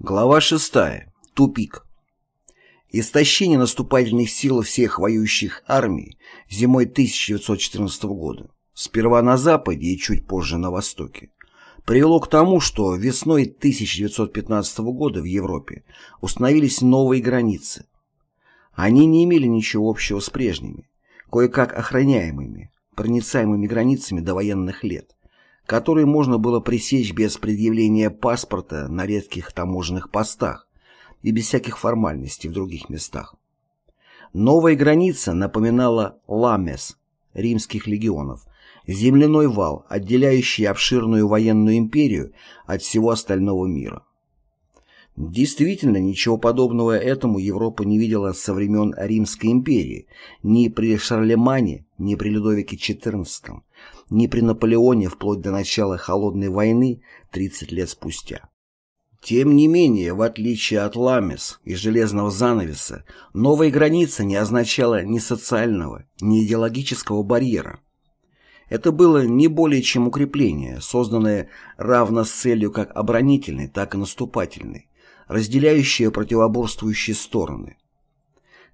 Глава 6. Тупик. Истощение наступательных сил всех воюющих армий зимой 1914 года, сперва на Западе и чуть позже на Востоке, привело к тому, что весной 1915 года в Европе установились новые границы. Они не имели ничего общего с прежними, кое-как охраняемыми, проницаемыми границами до военных лет которые можно было пресечь без предъявления паспорта на редких таможенных постах и без всяких формальностей в других местах. Новая граница напоминала ламес римских легионов, земляной вал, отделяющий обширную военную империю от всего остального мира. Действительно, ничего подобного этому Европа не видела со времен Римской империи, ни при Шарлемане, ни при Людовике XIV, ни при Наполеоне вплоть до начала Холодной войны 30 лет спустя. Тем не менее, в отличие от Ламес и Железного занавеса, новая граница не означала ни социального, ни идеологического барьера. Это было не более чем укрепление, созданное равно с целью как оборонительной, так и наступательной, разделяющее противоборствующие стороны.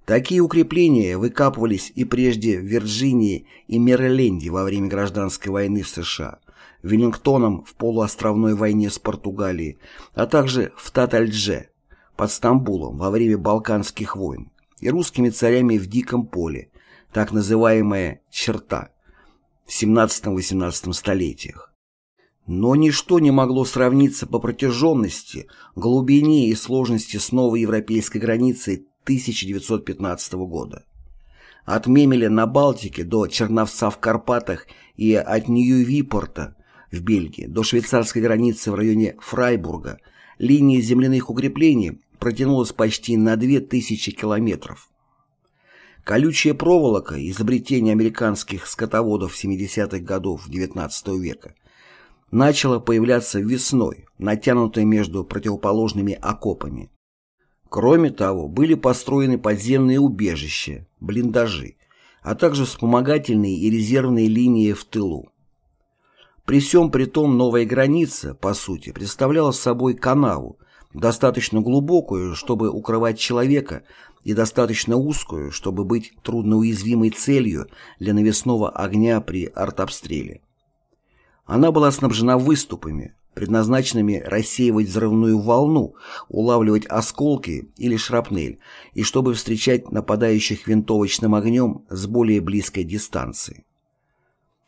Такие укрепления выкапывались и прежде в Вирджинии и Мэриленде во время гражданской войны в США, Веллингтоном в полуостровной войне с Португалией, а также в Татальдже под Стамбулом во время Балканских войн и русскими царями в Диком поле, так называемая «черта» в 17-18 столетиях. Но ничто не могло сравниться по протяженности, глубине и сложности с новой европейской границей 1915 года. От Мемеля на Балтике до Черновца в Карпатах и от Нью-Випорта в Бельгии до швейцарской границы в районе Фрайбурга линия земляных укреплений протянулась почти на 2000 километров. Колючая проволока, изобретение американских скотоводов 70-х годов XIX века, начала появляться весной, натянутая между противоположными окопами. Кроме того, были построены подземные убежища, блиндажи, а также вспомогательные и резервные линии в тылу. При всем при том новая граница, по сути, представляла собой канаву, достаточно глубокую, чтобы укрывать человека, и достаточно узкую, чтобы быть трудноуязвимой целью для навесного огня при артобстреле. Она была снабжена выступами, предназначенными рассеивать взрывную волну, улавливать осколки или шрапнель, и чтобы встречать нападающих винтовочным огнем с более близкой дистанции.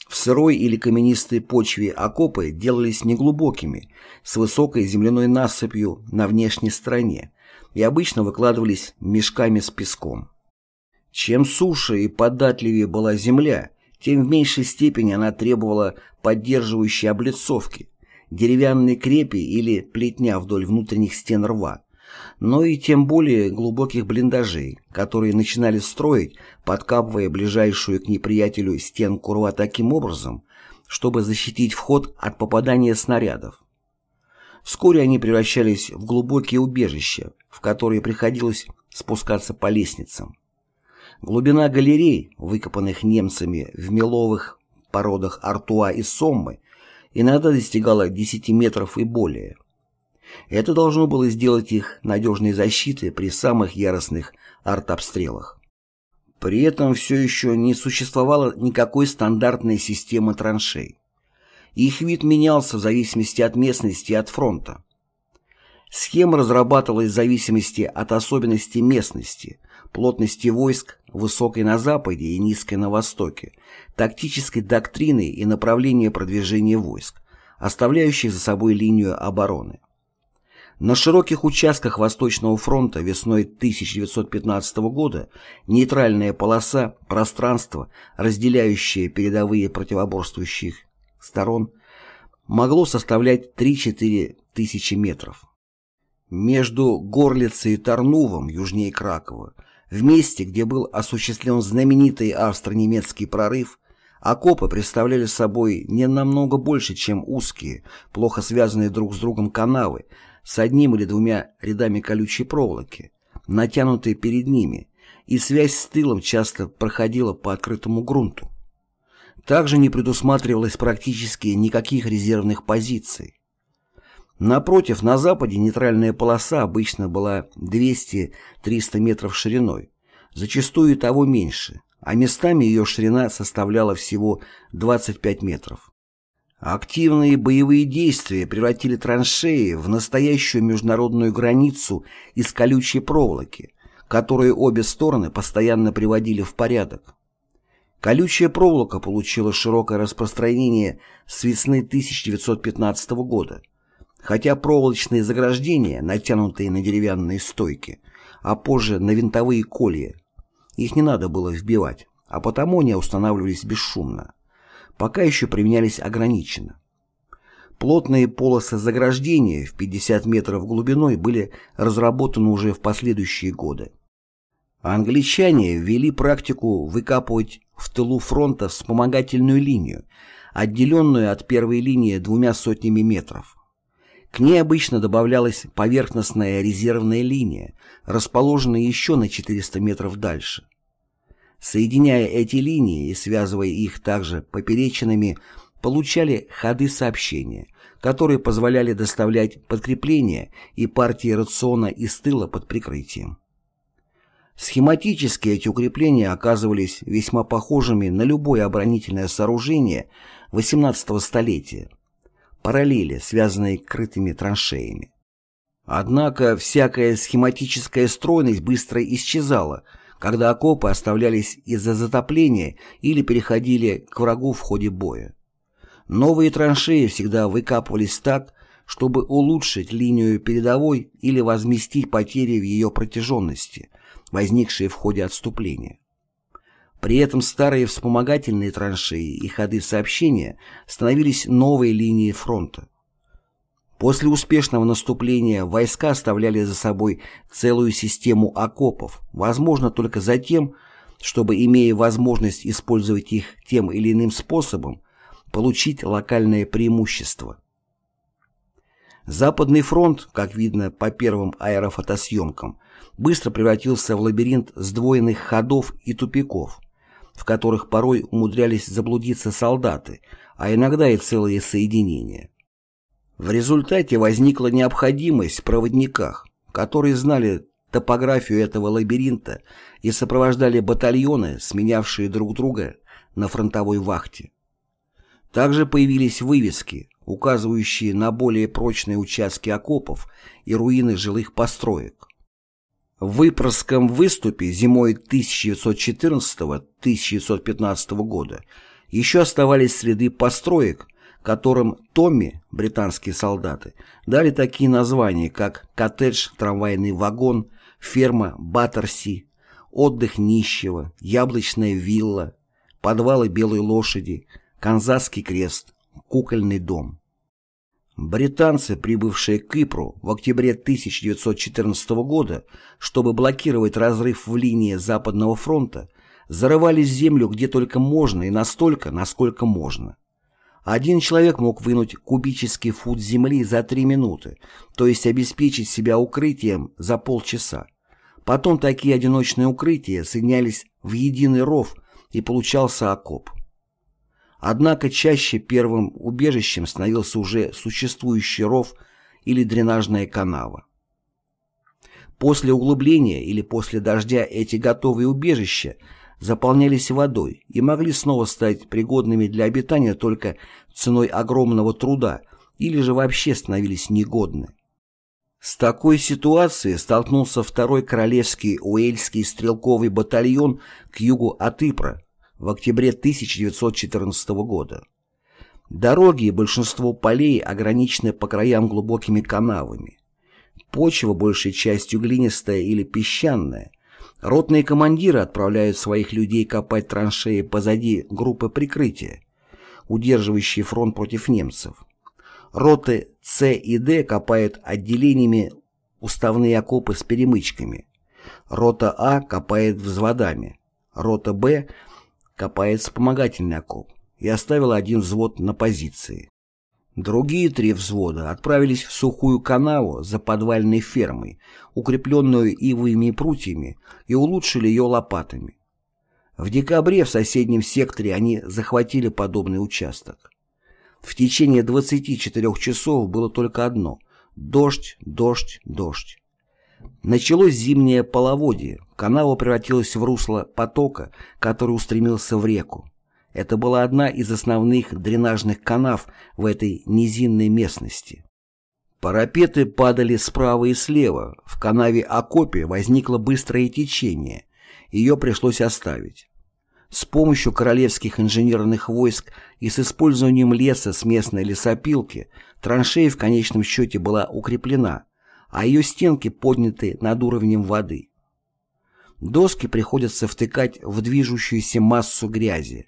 В сырой или каменистой почве окопы делались неглубокими, с высокой земляной насыпью на внешней стороне, и обычно выкладывались мешками с песком. Чем суше и податливее была земля, тем в меньшей степени она требовала поддерживающей облицовки, деревянной крепи или плетня вдоль внутренних стен рва, но и тем более глубоких блиндажей, которые начинали строить, подкапывая ближайшую к неприятелю стенку рва таким образом, чтобы защитить вход от попадания снарядов. Вскоре они превращались в глубокие убежища, в которые приходилось спускаться по лестницам. Глубина галерей, выкопанных немцами в меловых породах Артуа и Соммы, иногда достигала 10 метров и более. Это должно было сделать их надежной защитой при самых яростных артобстрелах. При этом все еще не существовало никакой стандартной системы траншей. Их вид менялся в зависимости от местности и от фронта. Схема разрабатывалась в зависимости от особенностей местности, плотности войск, высокой на западе и низкой на востоке, тактической доктрины и направления продвижения войск, оставляющих за собой линию обороны. На широких участках Восточного фронта весной 1915 года нейтральная полоса, пространство, разделяющее передовые противоборствующих сторон, могло составлять 3-4 тысячи метров. Между Горлицей и Тарнувом, южнее Кракова, в месте, где был осуществлен знаменитый австро-немецкий прорыв, окопы представляли собой не намного больше, чем узкие, плохо связанные друг с другом канавы с одним или двумя рядами колючей проволоки, натянутые перед ними, и связь с тылом часто проходила по открытому грунту. Также не предусматривалось практически никаких резервных позиций. Напротив, на западе нейтральная полоса обычно была 200-300 метров шириной, зачастую того меньше, а местами ее ширина составляла всего 25 метров. Активные боевые действия превратили траншеи в настоящую международную границу из колючей проволоки, которую обе стороны постоянно приводили в порядок. Колючая проволока получила широкое распространение с весны 1915 года, хотя проволочные заграждения, натянутые на деревянные стойки, а позже на винтовые колья, их не надо было вбивать, а потому они устанавливались бесшумно. Пока еще применялись ограниченно. Плотные полосы заграждения в 50 метров глубиной были разработаны уже в последующие годы. Англичане ввели практику выкапывать в тылу фронта вспомогательную линию, отделенную от первой линии двумя сотнями метров. К ней обычно добавлялась поверхностная резервная линия, расположенная еще на 400 метров дальше. Соединяя эти линии и связывая их также поперечинами, получали ходы сообщения, которые позволяли доставлять подкрепления и партии рациона из тыла под прикрытием. Схематически эти укрепления оказывались весьма похожими на любое оборонительное сооружение XVIII столетия, параллели, связанные крытыми траншеями. Однако всякая схематическая стройность быстро исчезала, когда окопы оставлялись из-за затопления или переходили к врагу в ходе боя. Новые траншеи всегда выкапывались так, чтобы улучшить линию передовой или возместить потери в ее протяженности – возникшие в ходе отступления. При этом старые вспомогательные траншеи и ходы сообщения становились новой линией фронта. После успешного наступления войска оставляли за собой целую систему окопов, возможно только за тем, чтобы, имея возможность использовать их тем или иным способом, получить локальное преимущество. Западный фронт, как видно по первым аэрофотосъемкам, быстро превратился в лабиринт сдвоенных ходов и тупиков, в которых порой умудрялись заблудиться солдаты, а иногда и целые соединения. В результате возникла необходимость в проводниках, которые знали топографию этого лабиринта и сопровождали батальоны, сменявшие друг друга на фронтовой вахте. Также появились вывески, указывающие на более прочные участки окопов и руины жилых построек. В Выпорском выступе зимой 1914-1915 года еще оставались следы построек, которым Томми, британские солдаты, дали такие названия, как коттедж, трамвайный вагон, ферма Баттерси, отдых нищего, яблочная вилла, подвалы белой лошади, канзасский крест, кукольный дом. Британцы, прибывшие к Кипру в октябре 1914 года, чтобы блокировать разрыв в линии Западного фронта, зарывались в землю где только можно и настолько, насколько можно. Один человек мог вынуть кубический фут земли за три минуты, то есть обеспечить себя укрытием за полчаса. Потом такие одиночные укрытия соединялись в единый ров и получался окоп. Однако чаще первым убежищем становился уже существующий ров или дренажная канава. После углубления или после дождя эти готовые убежища заполнялись водой и могли снова стать пригодными для обитания только ценой огромного труда или же вообще становились негодны. С такой ситуацией столкнулся второй королевский уэльский стрелковый батальон к югу от Ипра, в октябре 1914 года. Дороги и большинство полей ограничены по краям глубокими канавами. Почва большей частью глинистая или песчаная. Ротные командиры отправляют своих людей копать траншеи позади группы прикрытия, удерживающие фронт против немцев. Роты С и Д копают отделениями уставные окопы с перемычками. Рота А копает взводами. Рота Б – копает вспомогательный окоп и оставила один взвод на позиции. Другие три взвода отправились в сухую канаву за подвальной фермой, укрепленную ивовыми прутьями, и улучшили ее лопатами. В декабре в соседнем секторе они захватили подобный участок. В течение 24 часов было только одно Дождь, дождь, дождь. Началось зимнее половодье, канава превратилась в русло потока, который устремился в реку. Это была одна из основных дренажных канав в этой низинной местности. Парапеты падали справа и слева, в канаве Окопе возникло быстрое течение, ее пришлось оставить. С помощью королевских инженерных войск и с использованием леса с местной лесопилки траншея в конечном счете была укреплена, а ее стенки подняты над уровнем воды. Доски приходится втыкать в движущуюся массу грязи.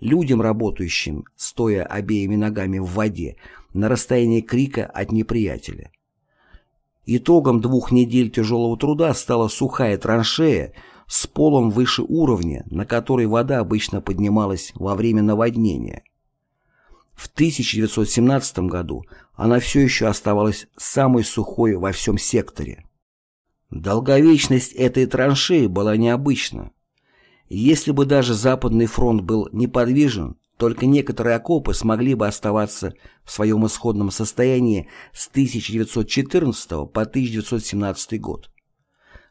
Людям, работающим, стоя обеими ногами в воде, на расстоянии крика от неприятеля. Итогом двух недель тяжелого труда стала сухая траншея, с полом выше уровня, на который вода обычно поднималась во время наводнения. В 1917 году она все еще оставалась самой сухой во всем секторе. Долговечность этой траншеи была необычна. Если бы даже Западный фронт был неподвижен, только некоторые окопы смогли бы оставаться в своем исходном состоянии с 1914 по 1917 год.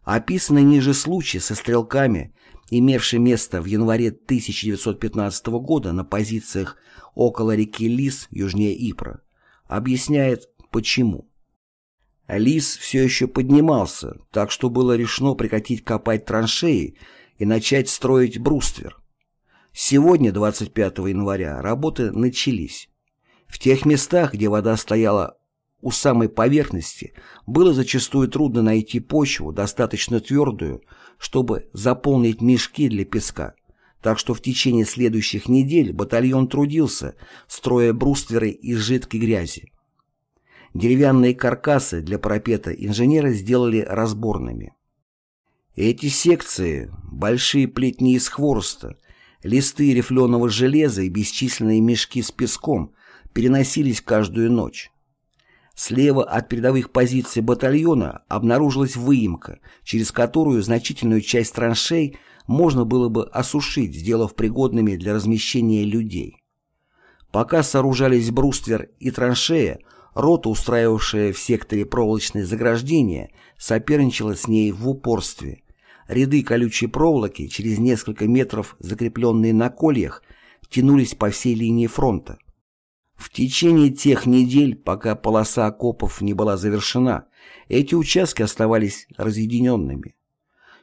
Описанный ниже случай со стрелками, имевший место в январе 1915 года на позициях около реки Лис, южнее Ипра, объясняет, почему. Лис все еще поднимался, так что было решено прекратить копать траншеи и начать строить бруствер. Сегодня, 25 января, работы начались. В тех местах, где вода стояла у самой поверхности было зачастую трудно найти почву, достаточно твердую, чтобы заполнить мешки для песка. Так что в течение следующих недель батальон трудился, строя брустверы из жидкой грязи. Деревянные каркасы для парапета инженеры сделали разборными. Эти секции, большие плетни из хвороста, листы рифленого железа и бесчисленные мешки с песком переносились каждую ночь. Слева от передовых позиций батальона обнаружилась выемка, через которую значительную часть траншей можно было бы осушить, сделав пригодными для размещения людей. Пока сооружались бруствер и траншея, рота, устраивавшая в секторе проволочные заграждения, соперничала с ней в упорстве. Ряды колючей проволоки, через несколько метров закрепленные на кольях, тянулись по всей линии фронта. В течение тех недель, пока полоса окопов не была завершена, эти участки оставались разъединенными.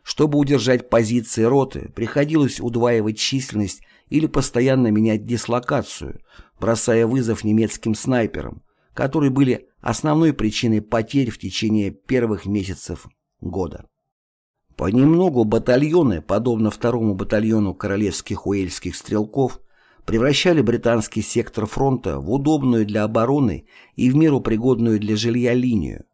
Чтобы удержать позиции роты, приходилось удваивать численность или постоянно менять дислокацию, бросая вызов немецким снайперам, которые были основной причиной потерь в течение первых месяцев года. Понемногу батальоны, подобно второму батальону королевских уэльских стрелков, превращали британский сектор фронта в удобную для обороны и в меру пригодную для жилья линию.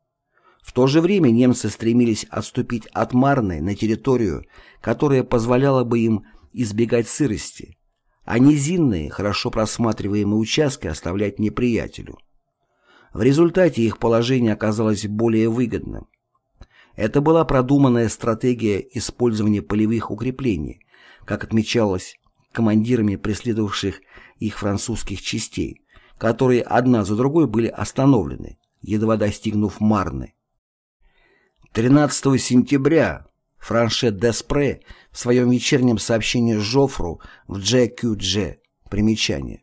В то же время немцы стремились отступить от Марны на территорию, которая позволяла бы им избегать сырости, а низинные, хорошо просматриваемые участки оставлять неприятелю. В результате их положение оказалось более выгодным. Это была продуманная стратегия использования полевых укреплений, как отмечалось командирами преследовавших их французских частей, которые одна за другой были остановлены, едва достигнув Марны. 13 сентября Франше Деспре в своем вечернем сообщении Жофру в GQG примечание.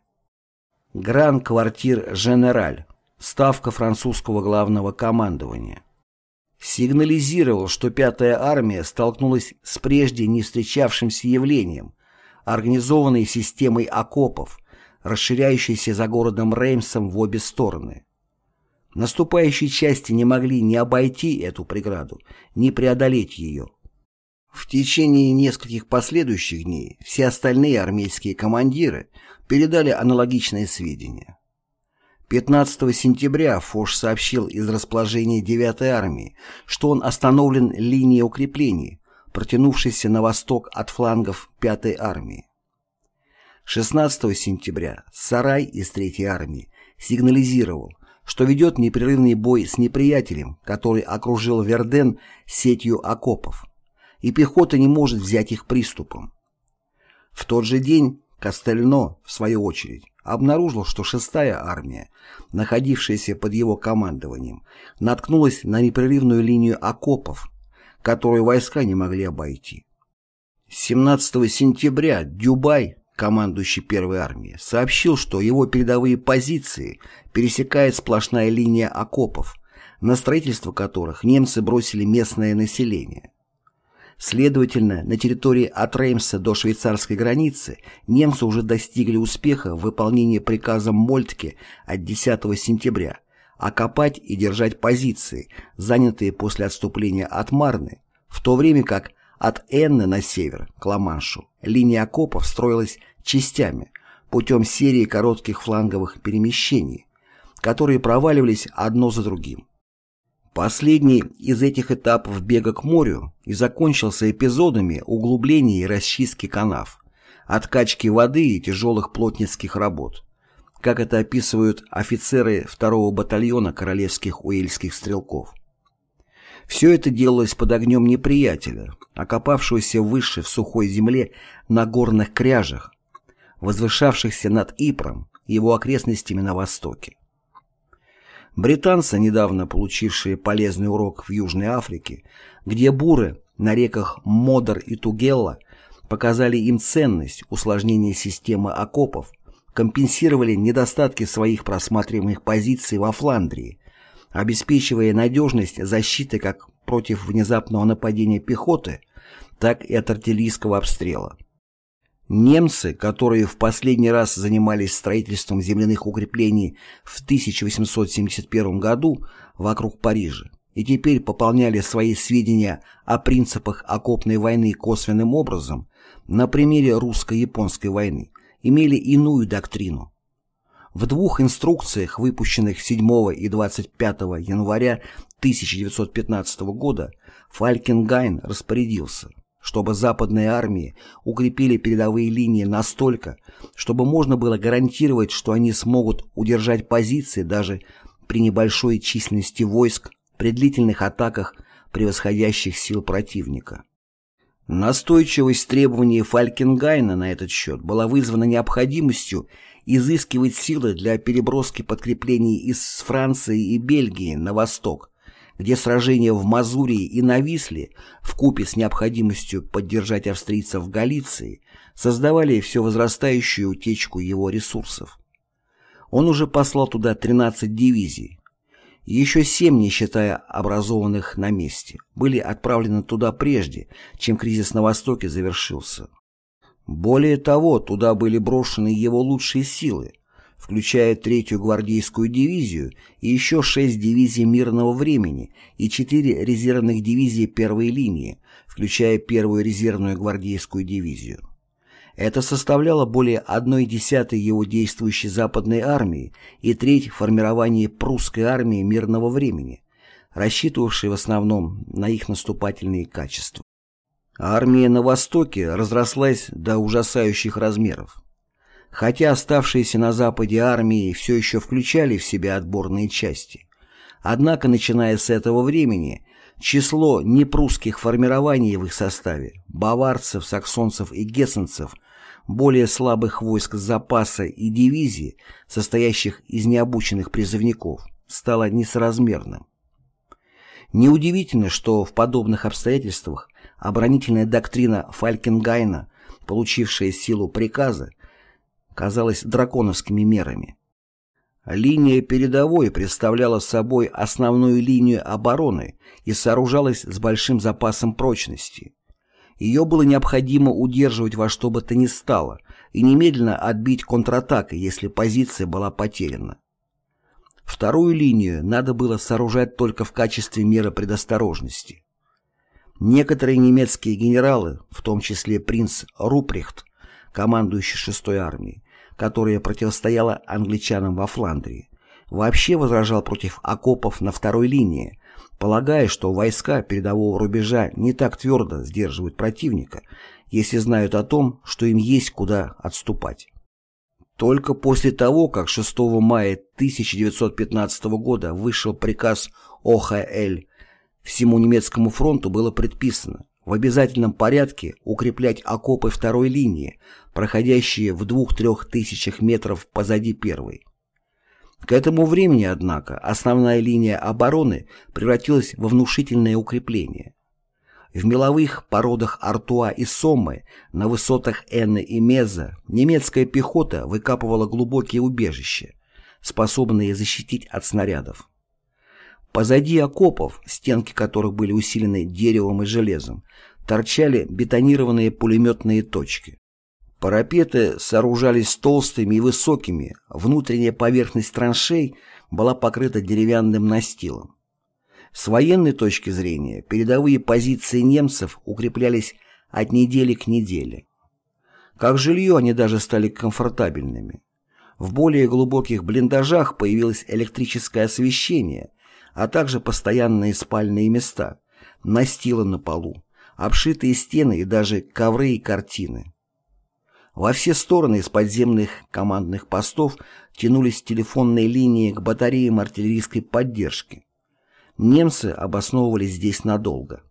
Гран-квартир Женераль, ставка французского главного командования, сигнализировал, что Пятая армия столкнулась с прежде не встречавшимся явлением, организованной системой окопов, расширяющейся за городом Реймсом в обе стороны. Наступающие части не могли ни обойти эту преграду, ни преодолеть ее. В течение нескольких последующих дней все остальные армейские командиры передали аналогичные сведения. 15 сентября Фош сообщил из расположения 9-й армии, что он остановлен линией укреплений, протянувшийся на восток от флангов 5-й армии. 16 сентября Сарай из 3-й армии сигнализировал, что ведет непрерывный бой с неприятелем, который окружил Верден сетью окопов, и пехота не может взять их приступом. В тот же день Костельно, в свою очередь, обнаружил, что шестая армия, находившаяся под его командованием, наткнулась на непрерывную линию окопов, которую войска не могли обойти. 17 сентября Дюбай, командующий первой армией, сообщил, что его передовые позиции пересекает сплошная линия окопов, на строительство которых немцы бросили местное население. Следовательно, на территории от Реймса до швейцарской границы немцы уже достигли успеха в выполнении приказа Мольтке от 10 сентября окопать и держать позиции, занятые после отступления от Марны, в то время как от Энны на север, к Ла-Маншу, линия окопов строилась частями, путем серии коротких фланговых перемещений, которые проваливались одно за другим. Последний из этих этапов бега к морю и закончился эпизодами углубления и расчистки канав, откачки воды и тяжелых плотницких работ, как это описывают офицеры второго батальона королевских уэльских стрелков. Все это делалось под огнем неприятеля, окопавшегося выше в сухой земле на горных кряжах, возвышавшихся над Ипром и его окрестностями на востоке. Британцы, недавно получившие полезный урок в Южной Африке, где буры на реках Модер и Тугелла показали им ценность усложнения системы окопов, компенсировали недостатки своих просматриваемых позиций во Фландрии, обеспечивая надежность защиты как против внезапного нападения пехоты, так и от артиллерийского обстрела. Немцы, которые в последний раз занимались строительством земляных укреплений в 1871 году вокруг Парижа и теперь пополняли свои сведения о принципах окопной войны косвенным образом, на примере русско-японской войны, имели иную доктрину. В двух инструкциях, выпущенных 7 и 25 января 1915 года, Фалькенгайн распорядился – чтобы западные армии укрепили передовые линии настолько, чтобы можно было гарантировать, что они смогут удержать позиции даже при небольшой численности войск при длительных атаках превосходящих сил противника. Настойчивость требований Фалькенгайна на этот счет была вызвана необходимостью изыскивать силы для переброски подкреплений из Франции и Бельгии на восток, где сражения в Мазурии и на Висле, вкупе с необходимостью поддержать австрийцев в Галиции, создавали все возрастающую утечку его ресурсов. Он уже послал туда 13 дивизий. Еще семь, не считая образованных на месте, были отправлены туда прежде, чем кризис на Востоке завершился. Более того, туда были брошены его лучшие силы – включая третью гвардейскую дивизию и еще шесть дивизий мирного времени и четыре резервных дивизии первой линии, включая первую резервную гвардейскую дивизию. Это составляло более одной десятой его действующей западной армии и треть формирования прусской армии мирного времени, рассчитывавшей в основном на их наступательные качества. Армия на Востоке разрослась до ужасающих размеров. Хотя оставшиеся на Западе армии все еще включали в себя отборные части. Однако, начиная с этого времени, число непрусских формирований в их составе, баварцев, саксонцев и гессенцев, более слабых войск запаса и дивизий, состоящих из необученных призывников, стало несоразмерным. Неудивительно, что в подобных обстоятельствах оборонительная доктрина Фалькенгайна, получившая силу приказа, казалось драконовскими мерами. Линия передовой представляла собой основную линию обороны и сооружалась с большим запасом прочности. Ее было необходимо удерживать во что бы то ни стало и немедленно отбить контратакой, если позиция была потеряна. Вторую линию надо было сооружать только в качестве меры предосторожности. Некоторые немецкие генералы, в том числе принц Руприхт, командующий шестой армией, которая противостояла англичанам во Фландрии, вообще возражал против окопов на второй линии, полагая, что войска передового рубежа не так твердо сдерживают противника, если знают о том, что им есть куда отступать. Только после того, как 6 мая 1915 года вышел приказ ОХЛ, всему немецкому фронту было предписано в обязательном порядке укреплять окопы второй линии, проходящие в двух-трех тысячах метров позади первой. К этому времени, однако, основная линия обороны превратилась во внушительное укрепление. В меловых породах Артуа и Соммы, на высотах Энны и Меза, немецкая пехота выкапывала глубокие убежища, способные защитить от снарядов. Позади окопов, стенки которых были усилены деревом и железом, торчали бетонированные пулеметные точки. Парапеты сооружались толстыми и высокими, внутренняя поверхность траншей была покрыта деревянным настилом. С военной точки зрения передовые позиции немцев укреплялись от недели к неделе. Как жилье они даже стали комфортабельными. В более глубоких блиндажах появилось электрическое освещение, а также постоянные спальные места, настилы на полу, обшитые стены и даже ковры и картины. Во все стороны из подземных командных постов тянулись телефонные линии к батареям артиллерийской поддержки. Немцы обосновывались здесь надолго.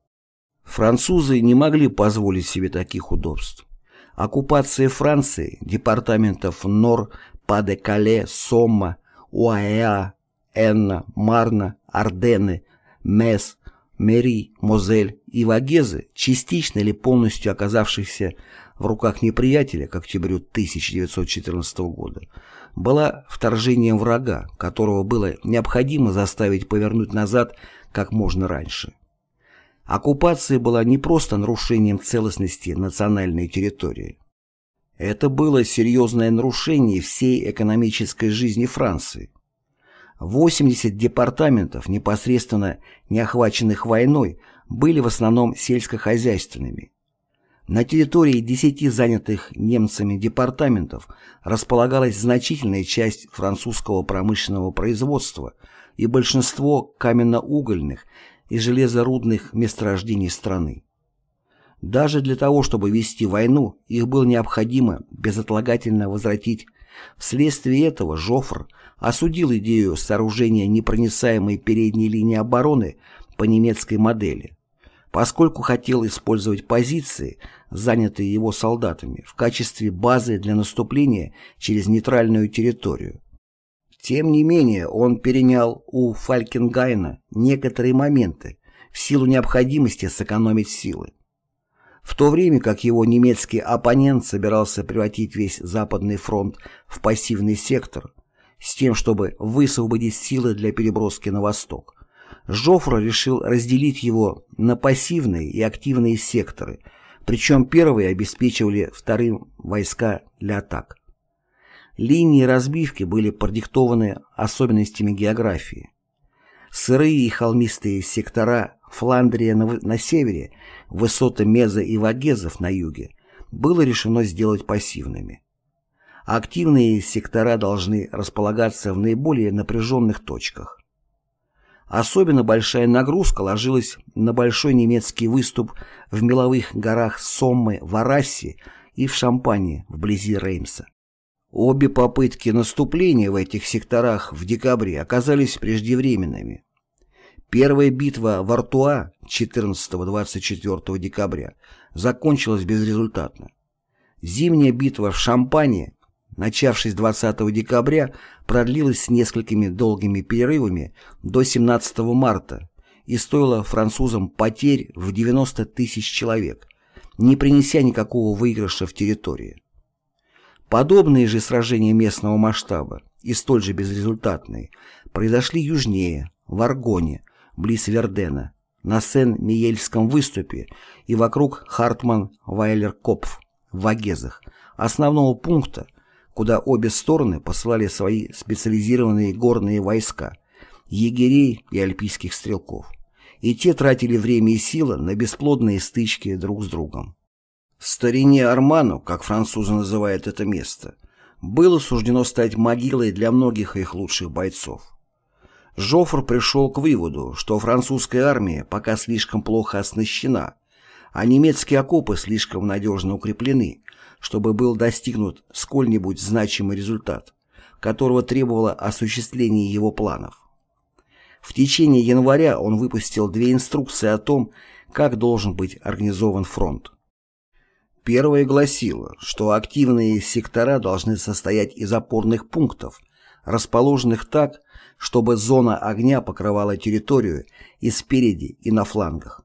Французы не могли позволить себе таких удобств. Оккупация Франции, департаментов Нор, Па-де-Кале, Сомма, Уаэа, Энна, Марна, Арденны, Мес, Мери, Мозель и Вагезы, частично или полностью оказавшихся в руках неприятеля к октябрю 1914 года, была вторжением врага, которого было необходимо заставить повернуть назад как можно раньше. Оккупация была не просто нарушением целостности национальной территории. Это было серьезное нарушение всей экономической жизни Франции. 80 департаментов, непосредственно не охваченных войной, были в основном сельскохозяйственными. На территории 10 занятых немцами департаментов располагалась значительная часть французского промышленного производства и большинство каменно-угольных и железорудных месторождений страны. Даже для того, чтобы вести войну, их было необходимо безотлагательно возвратить. Вследствие этого Жофр осудил идею сооружения непроницаемой передней линии обороны по немецкой модели, поскольку хотел использовать позиции, занятые его солдатами, в качестве базы для наступления через нейтральную территорию. Тем не менее, он перенял у Фалькенгайна некоторые моменты в силу необходимости сэкономить силы в то время как его немецкий оппонент собирался превратить весь Западный фронт в пассивный сектор, с тем, чтобы высвободить силы для переброски на восток. Жофра решил разделить его на пассивные и активные секторы, причем первые обеспечивали вторым войска для атак. Линии разбивки были продиктованы особенностями географии. Сырые и холмистые сектора Фландрия на, на севере, высоты Меза и Вагезов на юге, было решено сделать пассивными. Активные сектора должны располагаться в наиболее напряженных точках. Особенно большая нагрузка ложилась на большой немецкий выступ в меловых горах Соммы в Арассе и в Шампане вблизи Реймса. Обе попытки наступления в этих секторах в декабре оказались преждевременными. Первая битва в Артуа 14-24 декабря закончилась безрезультатно. Зимняя битва в Шампане, начавшись 20 декабря, продлилась с несколькими долгими перерывами до 17 марта и стоила французам потерь в 90 тысяч человек, не принеся никакого выигрыша в территории. Подобные же сражения местного масштаба и столь же безрезультатные произошли южнее, в Аргоне, близ Вердена, на Сен-Миельском выступе и вокруг Хартман-Вайлер-Копф в Вагезах, основного пункта, куда обе стороны посылали свои специализированные горные войска, егерей и альпийских стрелков. И те тратили время и силы на бесплодные стычки друг с другом. Старине Арману, как французы называют это место, было суждено стать могилой для многих их лучших бойцов. Жофр пришел к выводу, что французская армия пока слишком плохо оснащена, а немецкие окопы слишком надежно укреплены, чтобы был достигнут сколь-нибудь значимый результат, которого требовало осуществление его планов. В течение января он выпустил две инструкции о том, как должен быть организован фронт. Первое гласило, что активные сектора должны состоять из опорных пунктов, расположенных так, чтобы зона огня покрывала территорию и спереди, и на флангах.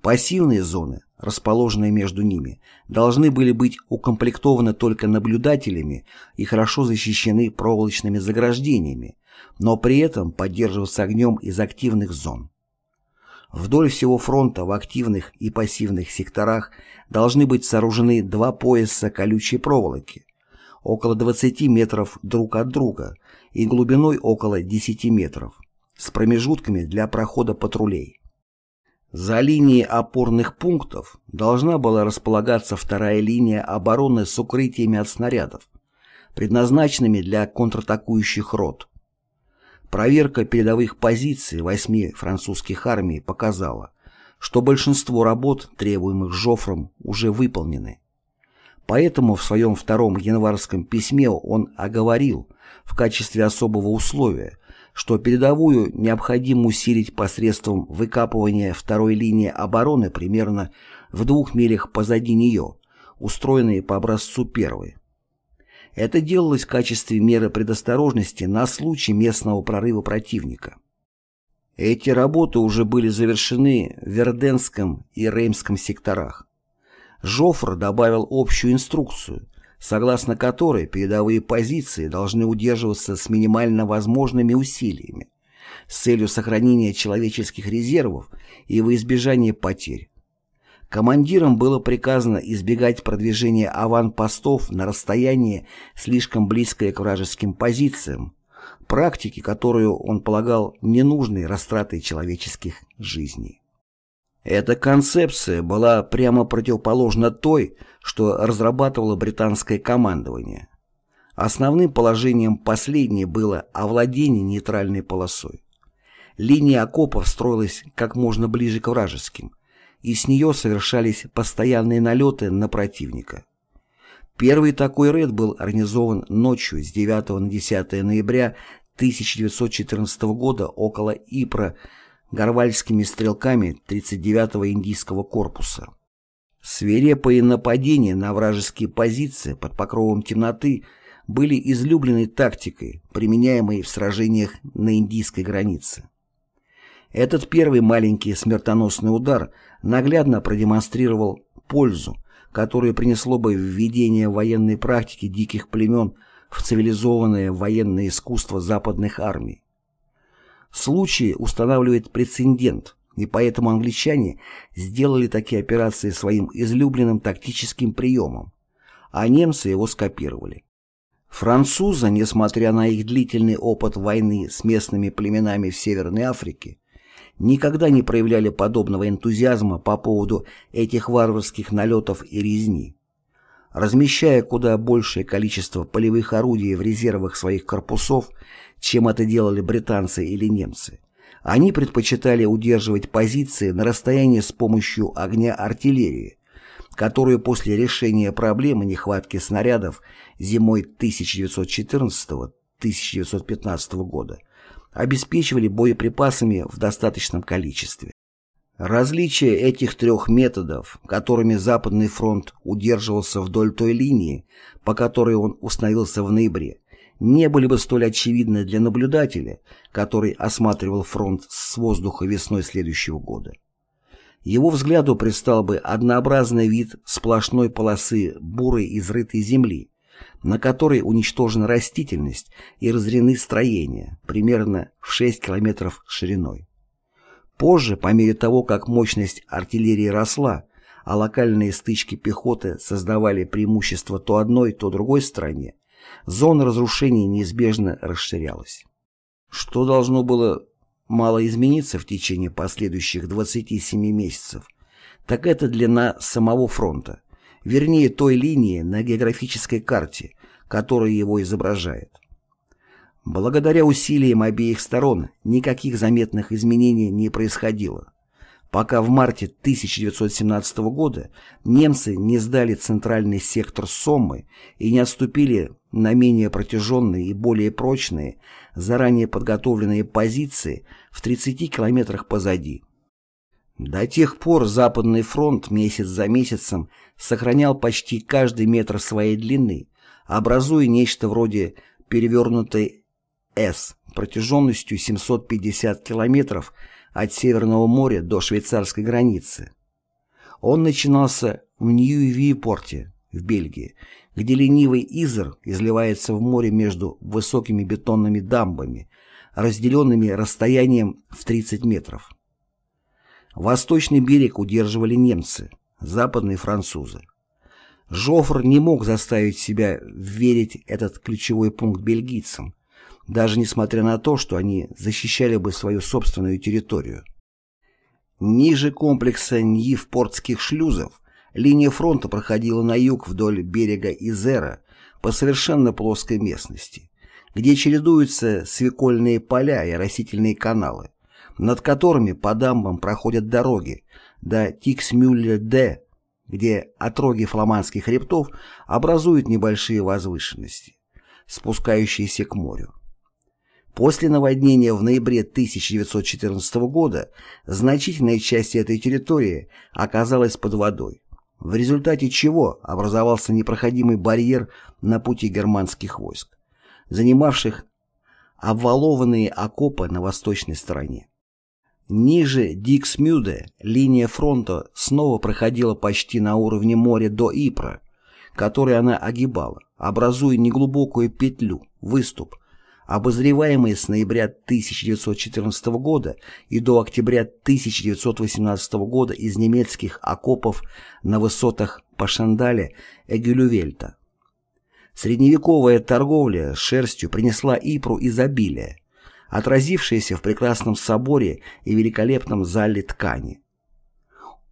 Пассивные зоны, расположенные между ними, должны были быть укомплектованы только наблюдателями и хорошо защищены проволочными заграждениями, но при этом поддерживаться огнем из активных зон. Вдоль всего фронта в активных и пассивных секторах должны быть сооружены два пояса колючей проволоки, около 20 метров друг от друга и глубиной около 10 метров, с промежутками для прохода патрулей. За линией опорных пунктов должна была располагаться вторая линия обороны с укрытиями от снарядов, предназначенными для контратакующих рот. Проверка передовых позиций восьми французских армий показала, что большинство работ, требуемых Жофром, уже выполнены. Поэтому в своем втором январском письме он оговорил в качестве особого условия, что передовую необходимо усилить посредством выкапывания второй линии обороны примерно в двух милях позади нее, устроенной по образцу первой. Это делалось в качестве меры предосторожности на случай местного прорыва противника. Эти работы уже были завершены в Верденском и Реймском секторах. Жофр добавил общую инструкцию, согласно которой передовые позиции должны удерживаться с минимально возможными усилиями с целью сохранения человеческих резервов и во избежание потерь. Командирам было приказано избегать продвижения аванпостов на расстояние, слишком близкое к вражеским позициям, практики, которую он полагал ненужной растратой человеческих жизней. Эта концепция была прямо противоположна той, что разрабатывало британское командование. Основным положением последней было овладение нейтральной полосой. Линия окопов строилась как можно ближе к вражеским, и с нее совершались постоянные налеты на противника. Первый такой рейд был организован ночью с 9 на 10 ноября 1914 года около Ипра горвальскими стрелками 39-го индийского корпуса. Свирепые нападения на вражеские позиции под покровом темноты были излюбленной тактикой, применяемой в сражениях на индийской границе. Этот первый маленький смертоносный удар наглядно продемонстрировал пользу, которую принесло бы введение военной практики диких племен в цивилизованное военное искусство западных армий. Случай устанавливает прецедент, и поэтому англичане сделали такие операции своим излюбленным тактическим приемом, а немцы его скопировали. Французы, несмотря на их длительный опыт войны с местными племенами в Северной Африке, никогда не проявляли подобного энтузиазма по поводу этих варварских налетов и резни. Размещая куда большее количество полевых орудий в резервах своих корпусов, чем это делали британцы или немцы, они предпочитали удерживать позиции на расстоянии с помощью огня артиллерии, которую после решения проблемы нехватки снарядов зимой 1914-1915 года обеспечивали боеприпасами в достаточном количестве. Различие этих трех методов, которыми Западный фронт удерживался вдоль той линии, по которой он установился в ноябре, не были бы столь очевидны для наблюдателя, который осматривал фронт с воздуха весной следующего года. Его взгляду предстал бы однообразный вид сплошной полосы бурой изрытой земли, на которой уничтожена растительность и разорены строения, примерно в 6 километров шириной. Позже, по мере того, как мощность артиллерии росла, а локальные стычки пехоты создавали преимущество то одной, то другой стране, зона разрушений неизбежно расширялась. Что должно было мало измениться в течение последующих 27 месяцев, так это длина самого фронта, вернее той линии на географической карте, которая его изображает. Благодаря усилиям обеих сторон никаких заметных изменений не происходило, пока в марте 1917 года немцы не сдали центральный сектор Соммы и не отступили на менее протяженные и более прочные, заранее подготовленные позиции в 30 километрах позади. До тех пор Западный фронт месяц за месяцем сохранял почти каждый метр своей длины, образуя нечто вроде перевернутой «С» протяженностью 750 километров от Северного моря до швейцарской границы. Он начинался в Нью-Випорте, в Бельгии, где ленивый Изер изливается в море между высокими бетонными дамбами, разделенными расстоянием в 30 метров. Восточный берег удерживали немцы, западные французы. Жофр не мог заставить себя верить этот ключевой пункт бельгийцам, даже несмотря на то, что они защищали бы свою собственную территорию. Ниже комплекса Ньивпортских шлюзов линия фронта проходила на юг вдоль берега Изера по совершенно плоской местности, где чередуются свекольные поля и растительные каналы, над которыми по дамбам проходят дороги до Диксмюде, где отроги фламандских хребтов образуют небольшие возвышенности, спускающиеся к морю. После наводнения в ноябре 1914 года значительная часть этой территории оказалась под водой, в результате чего образовался непроходимый барьер на пути германских войск, занимавших обвалованные окопы на восточной стороне. Ниже Диксмюде линия фронта снова проходила почти на уровне моря до Ипра, который она огибала, образуя неглубокую петлю, выступ, обозреваемый с ноября 1914 года и до октября 1918 года из немецких окопов на высотах Пашандаля Эгюлювельта. Средневековая торговля шерстью принесла Ипру изобилие, отразившееся в прекрасном соборе и великолепном зале ткани.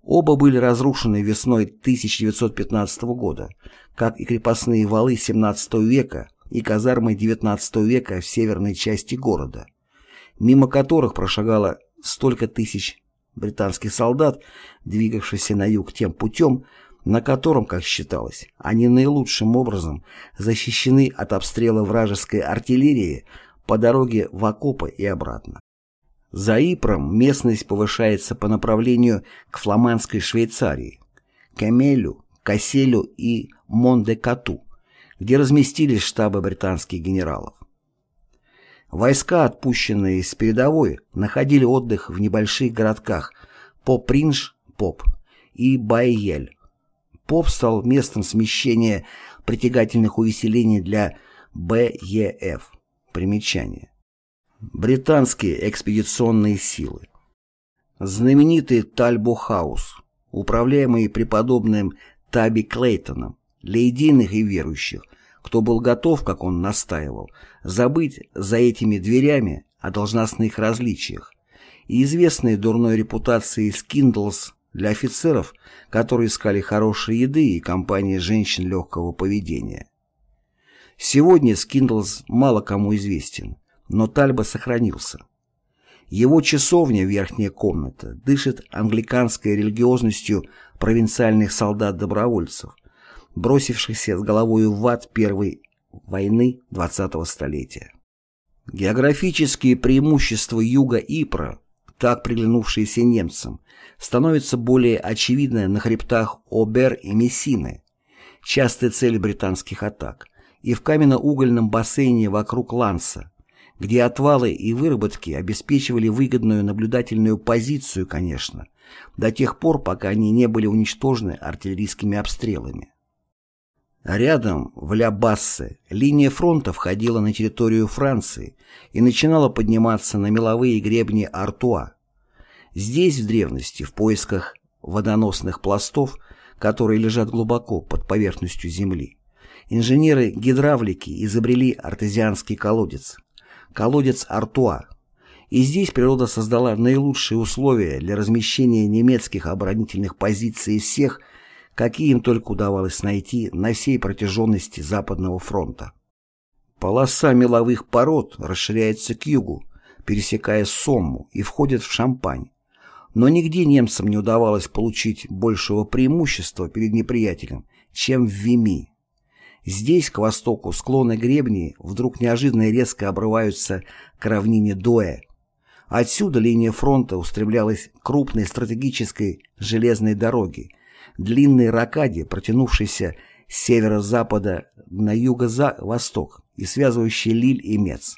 Оба были разрушены весной 1915 года, как и крепостные валы XVII века и казармы XIX века в северной части города, мимо которых прошагало столько тысяч британских солдат, двигавшихся на юг тем путем, на котором, как считалось, они наилучшим образом защищены от обстрела вражеской артиллерии по дороге в окопы и обратно. За Ипром местность повышается по направлению к фламандской Швейцарии, Кемелю, Касселю и Мондекату, где разместились штабы британских генералов. Войска, отпущенные с передовой, находили отдых в небольших городках Попринж, Поп и Байель. Поп стал местом смещения притягательных увеселений для БЕФ. Примечание. Британские экспедиционные силы. Знаменитый Тальбо-хаус, управляемый преподобным Таби Клейтоном, для идейных и верующих, кто был готов, как он настаивал, забыть за этими дверями о должностных различиях, и известной дурной репутацией Скиндлс для офицеров, которые искали хорошей еды и компании женщин легкого поведения. Сегодня Скиндлс мало кому известен, но Тальбо сохранился. Его часовня, верхняя комната, дышит англиканской религиозностью провинциальных солдат-добровольцев, бросившихся с головой в ад Первой войны 20-го столетия. Географические преимущества юга Ипра, так приглянувшиеся немцам, становятся более очевидны на хребтах Обер и Мессины, частая цель британских атак – и в каменно-угольном бассейне вокруг Ланса, где отвалы и выработки обеспечивали выгодную наблюдательную позицию, конечно, до тех пор, пока они не были уничтожены артиллерийскими обстрелами. Рядом, в Ля-Бассе, линия фронта входила на территорию Франции и начинала подниматься на меловые гребни Артуа. Здесь, в древности, в поисках водоносных пластов, которые лежат глубоко под поверхностью Земли, Инженеры гидравлики изобрели артезианский колодец, колодец Артуа. И здесь природа создала наилучшие условия для размещения немецких оборонительных позиций из всех, какие им только удавалось найти на всей протяженности Западного фронта. Полоса меловых пород расширяется к югу, пересекая Сомму и входит в Шампань. Но нигде немцам не удавалось получить большего преимущества перед неприятелем, чем в Вими. Здесь, к востоку, склоны гребней вдруг неожиданно и резко обрываются к равнине Дуэ. Отсюда линия фронта устремлялась к крупной стратегической железной дороге, длинной ракаде, протянувшейся с северо-запада на юго-восток и связывающей Лиль и Мец.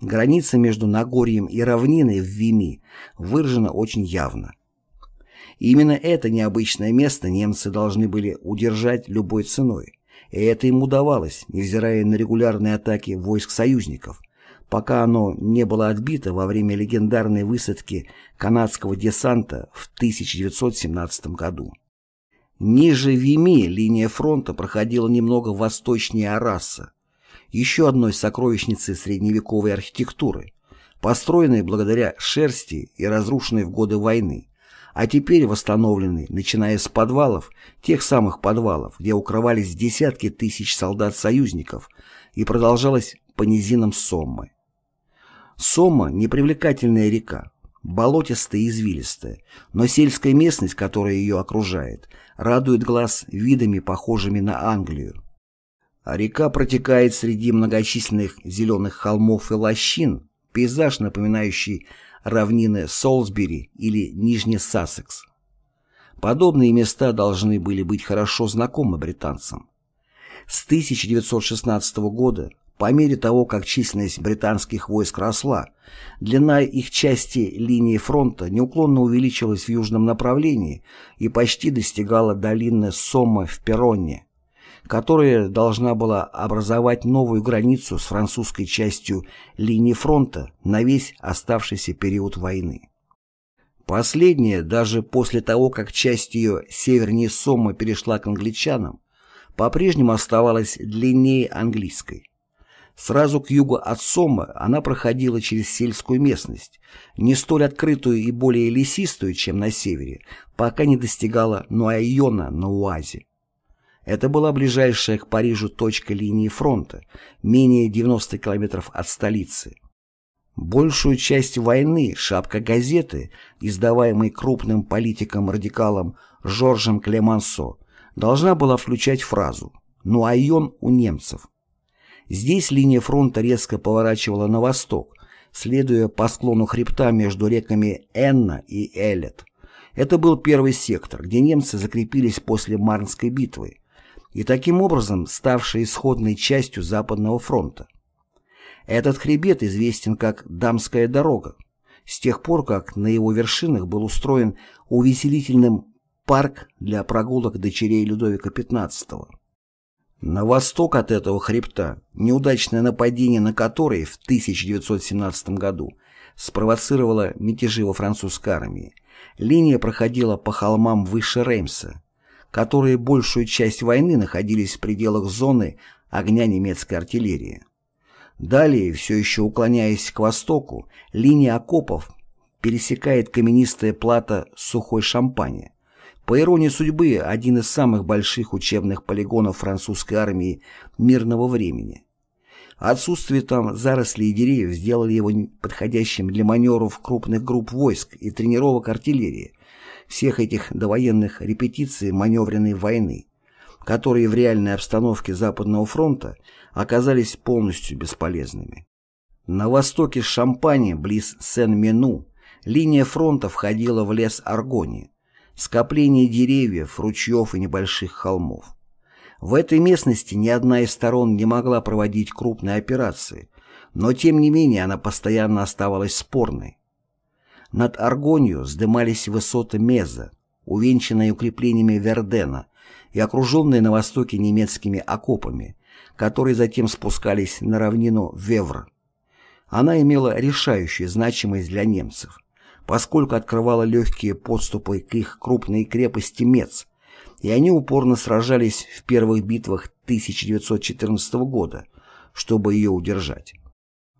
Граница между Нагорьем и равниной в Вими выражена очень явно. Именно это необычное место немцы должны были удержать любой ценой, и это им удавалось, невзирая на регулярные атаки войск союзников, пока оно не было отбито во время легендарной высадки канадского десанта в 1917 году. Ниже Вими линия фронта проходила немного восточнее Араса, еще одной сокровищницы средневековой архитектуры, построенной благодаря шерсти и разрушенной в годы войны, а теперь восстановленной, начиная с подвалов, тех самых подвалов, где укрывались десятки тысяч солдат-союзников, и продолжалась по низинам Соммы. Сомма – непривлекательная река, болотистая и извилистая, но сельская местность, которая ее окружает, радует глаз видами, похожими на Англию. А река протекает среди многочисленных зеленых холмов и лощин, пейзаж, напоминающий равнины Солсбери или Нижний Сассекс. Подобные места должны были быть хорошо знакомы британцам. С 1916 года, по мере того, как численность британских войск росла, длина их части линии фронта неуклонно увеличилась в южном направлении и почти достигала долины Сомма в Перонне, которая должна была образовать новую границу с французской частью линии фронта на весь оставшийся период войны. Последняя, даже после того, как часть ее севернее Соммы перешла к англичанам, по-прежнему оставалась длиннее английской. Сразу к югу от Соммы она проходила через сельскую местность, не столь открытую и более лесистую, чем на севере, пока не достигала Нуайона на Уазе. Это была ближайшая к Парижу точка линии фронта, менее 90 километров от столицы. Большую часть войны шапка газеты, издаваемой крупным политиком-радикалом Жоржем Клемансо, должна была включать фразу «Ну айон у немцев». Здесь линия фронта резко поворачивала на восток, следуя по склону хребта между реками Энна и Элет. Это был первый сектор, где немцы закрепились после Марнской битвы, и таким образом ставшей исходной частью Западного фронта. Этот хребет известен как Дамская дорога, с тех пор, как на его вершинах был устроен увеселительным парк для прогулок дочерей Людовика XV. На восток от этого хребта, неудачное нападение на который в 1917 году спровоцировало мятежи во французской армии, линия проходила по холмам выше Реймса, которые большую часть войны находились в пределах зоны огня немецкой артиллерии. Далее, все еще уклоняясь к востоку, линия окопов пересекает каменистая плата сухой шампани. По иронии судьбы, один из самых больших учебных полигонов французской армии мирного времени. Отсутствие там зарослей деревьев сделали его подходящим для маневров крупных групп войск и тренировок артиллерии, всех этих довоенных репетиций маневренной войны, которые в реальной обстановке Западного фронта оказались полностью бесполезными. На востоке Шампани, близ Сен-Мену, линия фронта входила в лес Аргони, скопление деревьев, ручьев и небольших холмов. В этой местности ни одна из сторон не могла проводить крупные операции, но тем не менее она постоянно оставалась спорной. Над Аргонью вздымались высоты Меза, увенчанные укреплениями Вердена и окруженные на востоке немецкими окопами, которые затем спускались на равнину Вевр. Она имела решающую значимость для немцев, поскольку открывала легкие подступы к их крупной крепости Мец, и они упорно сражались в первых битвах 1914 года, чтобы ее удержать.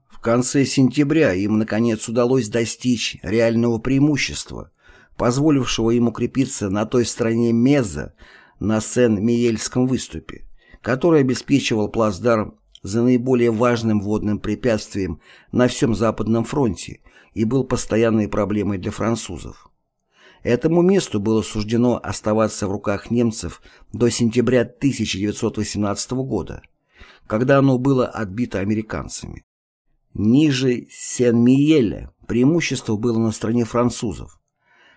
В конце сентября им, наконец, удалось достичь реального преимущества, позволившего им укрепиться на той стороне Меза на Сен-Миельском выступе, который обеспечивал плацдарм за наиболее важным водным препятствием на всем Западном фронте и был постоянной проблемой для французов. Этому месту было суждено оставаться в руках немцев до сентября 1918 года, когда оно было отбито американцами. Ниже Сен-Миеля преимущество было на стороне французов.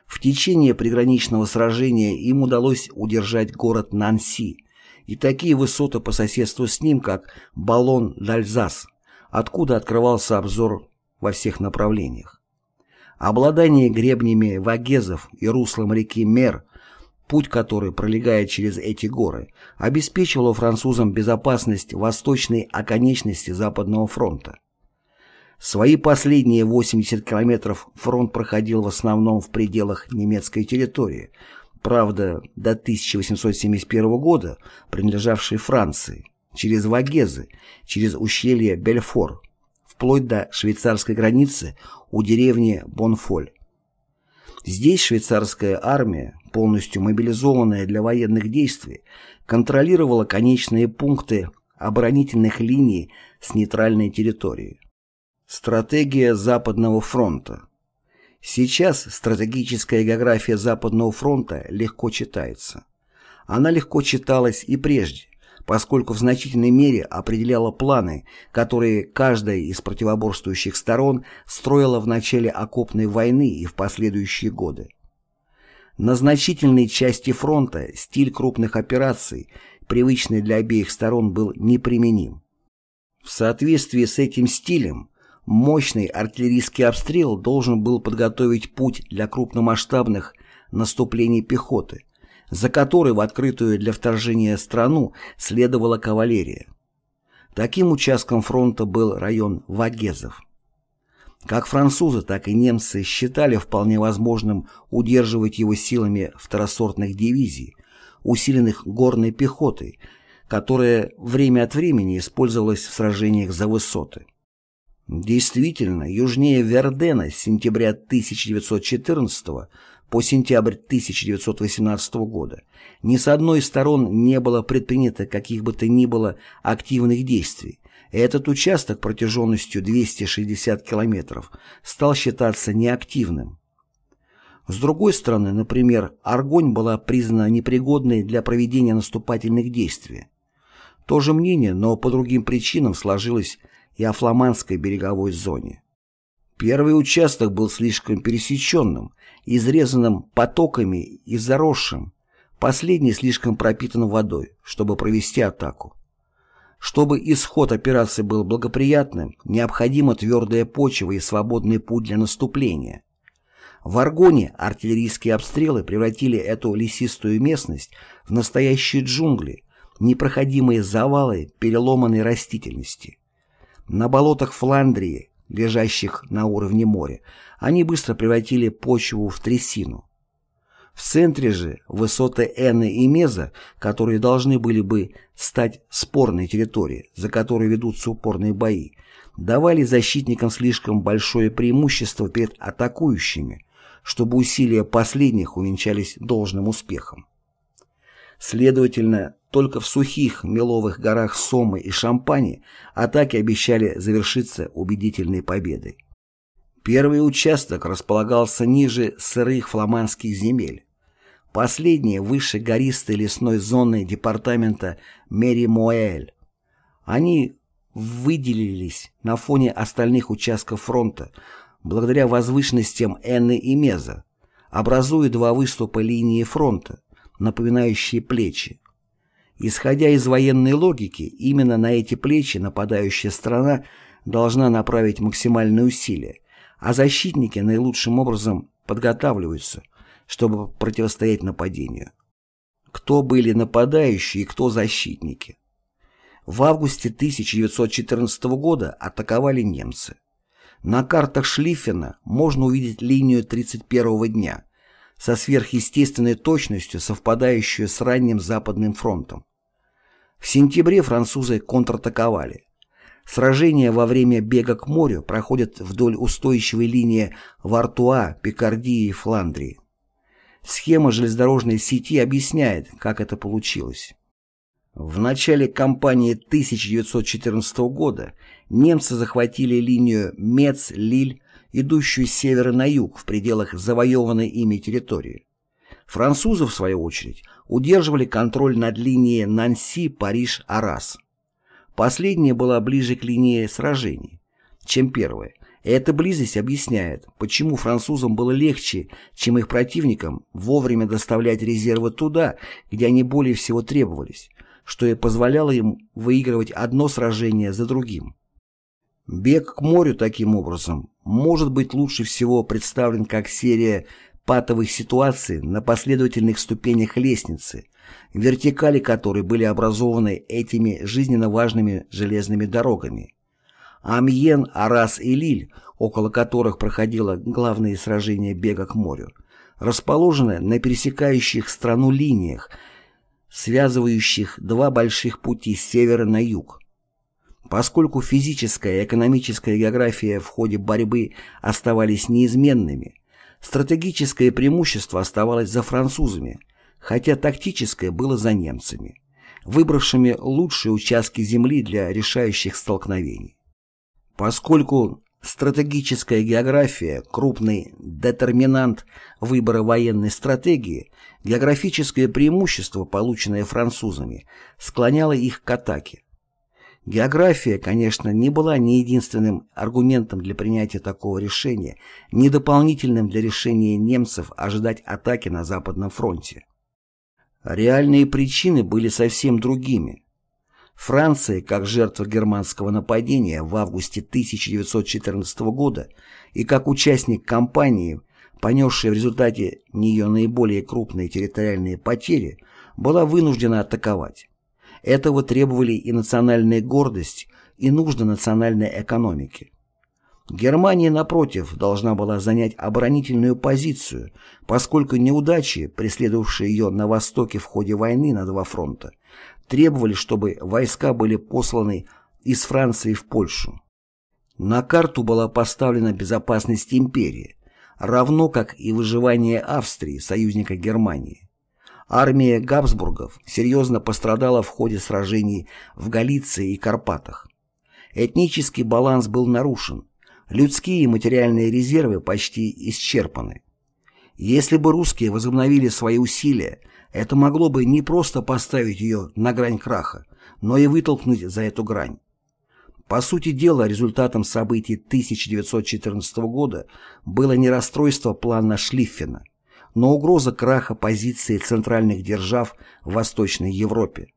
В течение приграничного сражения им удалось удержать город Нанси и такие высоты по соседству с ним, как Баллон д'Альзас, откуда открывался обзор во всех направлениях. Обладание гребнями вагезов и руслом реки Мер, путь которой пролегает через эти горы, обеспечивало французам безопасность восточной оконечности Западного фронта. Свои последние 80 километров фронт проходил в основном в пределах немецкой территории, правда, до 1871 года принадлежавшей Франции, через Вагезы, через ущелье Бельфор, вплоть до швейцарской границы у деревни Бонфоль. Здесь швейцарская армия, полностью мобилизованная для военных действий, контролировала конечные пункты оборонительных линий с нейтральной территории. Стратегия Западного фронта Сейчас стратегическая география Западного фронта легко читается. Она легко читалась и прежде, поскольку в значительной мере определяла планы, которые каждая из противоборствующих сторон строила в начале окопной войны и в последующие годы. На значительной части фронта стиль крупных операций, привычный для обеих сторон, был неприменим. В соответствии с этим стилем, мощный артиллерийский обстрел должен был подготовить путь для крупномасштабных наступлений пехоты – за которой в открытую для вторжения страну следовала кавалерия. Таким участком фронта был район Вагезов. Как французы, так и немцы считали вполне возможным удерживать его силами второсортных дивизий, усиленных горной пехотой, которая время от времени использовалась в сражениях за высоты. Действительно, южнее Вердена с сентября 1914 года по сентябрь 1918 года ни с одной из сторон не было предпринято каких бы то ни было активных действий. Этот участок протяженностью 260 километров стал считаться неактивным. С другой стороны, например, Аргонь была признана непригодной для проведения наступательных действий. То же мнение, но по другим причинам сложилось и о фламандской береговой зоне. Первый участок был слишком пересеченным, изрезанным потоками и заросшим. Последний слишком пропитан водой, чтобы провести атаку. Чтобы исход операции был благоприятным, необходима твердая почва и свободный путь для наступления. В Аргоне артиллерийские обстрелы превратили эту лесистую местность в настоящие джунгли, непроходимые завалы переломанной растительности. На болотах Фландрии лежащих на уровне моря, они быстро превратили почву в трясину. В центре же высоты Эны и Меза, которые должны были бы стать спорной территорией, за которой ведутся упорные бои, давали защитникам слишком большое преимущество перед атакующими, чтобы усилия последних увенчались должным успехом. Следовательно, только в сухих меловых горах Сомы и Шампани атаки обещали завершиться убедительной победой. Первый участок располагался ниже сырых фламандских земель. Последний выше гористой лесной зоны департамента Мери-Моэль. Они выделились на фоне остальных участков фронта благодаря возвышенностям Энны и Меза, образуя два выступа линии фронта, напоминающие плечи. Исходя из военной логики, именно на эти плечи нападающая страна должна направить максимальные усилия, а защитники наилучшим образом подготавливаются, чтобы противостоять нападению. Кто были нападающие и кто защитники? В августе 1914 года атаковали немцы. На картах Шлиффена можно увидеть линию 31 дня, со сверхъестественной точностью, совпадающую с ранним Западным фронтом. В сентябре французы контратаковали. Сражения во время бега к морю проходят вдоль устойчивой линии Вартуа, Пикардии и Фландрии. Схема железнодорожной сети объясняет, как это получилось. В начале кампании 1914 года немцы захватили линию Мец-Лиль идущую с севера на юг в пределах завоеванной ими территории. Французы, в свою очередь, удерживали контроль над линией Нанси-Париж-Арас. Последняя была ближе к линии сражений. чем первое. Эта близость объясняет, почему французам было легче, чем их противникам, вовремя доставлять резервы туда, где они более всего требовались, что и позволяло им выигрывать одно сражение за другим. Бег к морю таким образом может быть лучше всего представлен как серия патовых ситуаций на последовательных ступенях лестницы, вертикали которой были образованы этими жизненно важными железными дорогами. Амьен, Арас и Лиль, около которых проходило главные сражения бега к морю, расположены на пересекающих страну линиях, связывающих два больших пути с севера на юг. Поскольку физическая и экономическая география в ходе борьбы оставались неизменными, стратегическое преимущество оставалось за французами, хотя тактическое было за немцами, выбравшими лучшие участки земли для решающих столкновений. Поскольку стратегическая география – крупный детерминант выбора военной стратегии, географическое преимущество, полученное французами, склоняло их к атаке. География, конечно, не была ни единственным аргументом для принятия такого решения, ни дополнительным для решения немцев ожидать атаки на Западном фронте. Реальные причины были совсем другими. Франция, как жертва германского нападения в августе 1914 года и как участник кампании, понесшая в результате нее наиболее крупные территориальные потери, была вынуждена атаковать. Этого требовали и национальная гордость, и нужды национальной экономики. Германия, напротив, должна была занять оборонительную позицию, поскольку неудачи, преследовавшие ее на Востоке в ходе войны на два фронта, требовали, чтобы войска были посланы из Франции в Польшу. На карту была поставлена безопасность империи, равно как и выживание Австрии, союзника Германии. Армия Габсбургов серьезно пострадала в ходе сражений в Галиции и Карпатах. Этнический баланс был нарушен, людские и материальные резервы почти исчерпаны. Если бы русские возобновили свои усилия, это могло бы не просто поставить ее на грань краха, но и вытолкнуть за эту грань. По сути дела, результатом событий 1914 года было не расстройство плана Шлиффена, но угроза краха позиции центральных держав в Восточной Европе.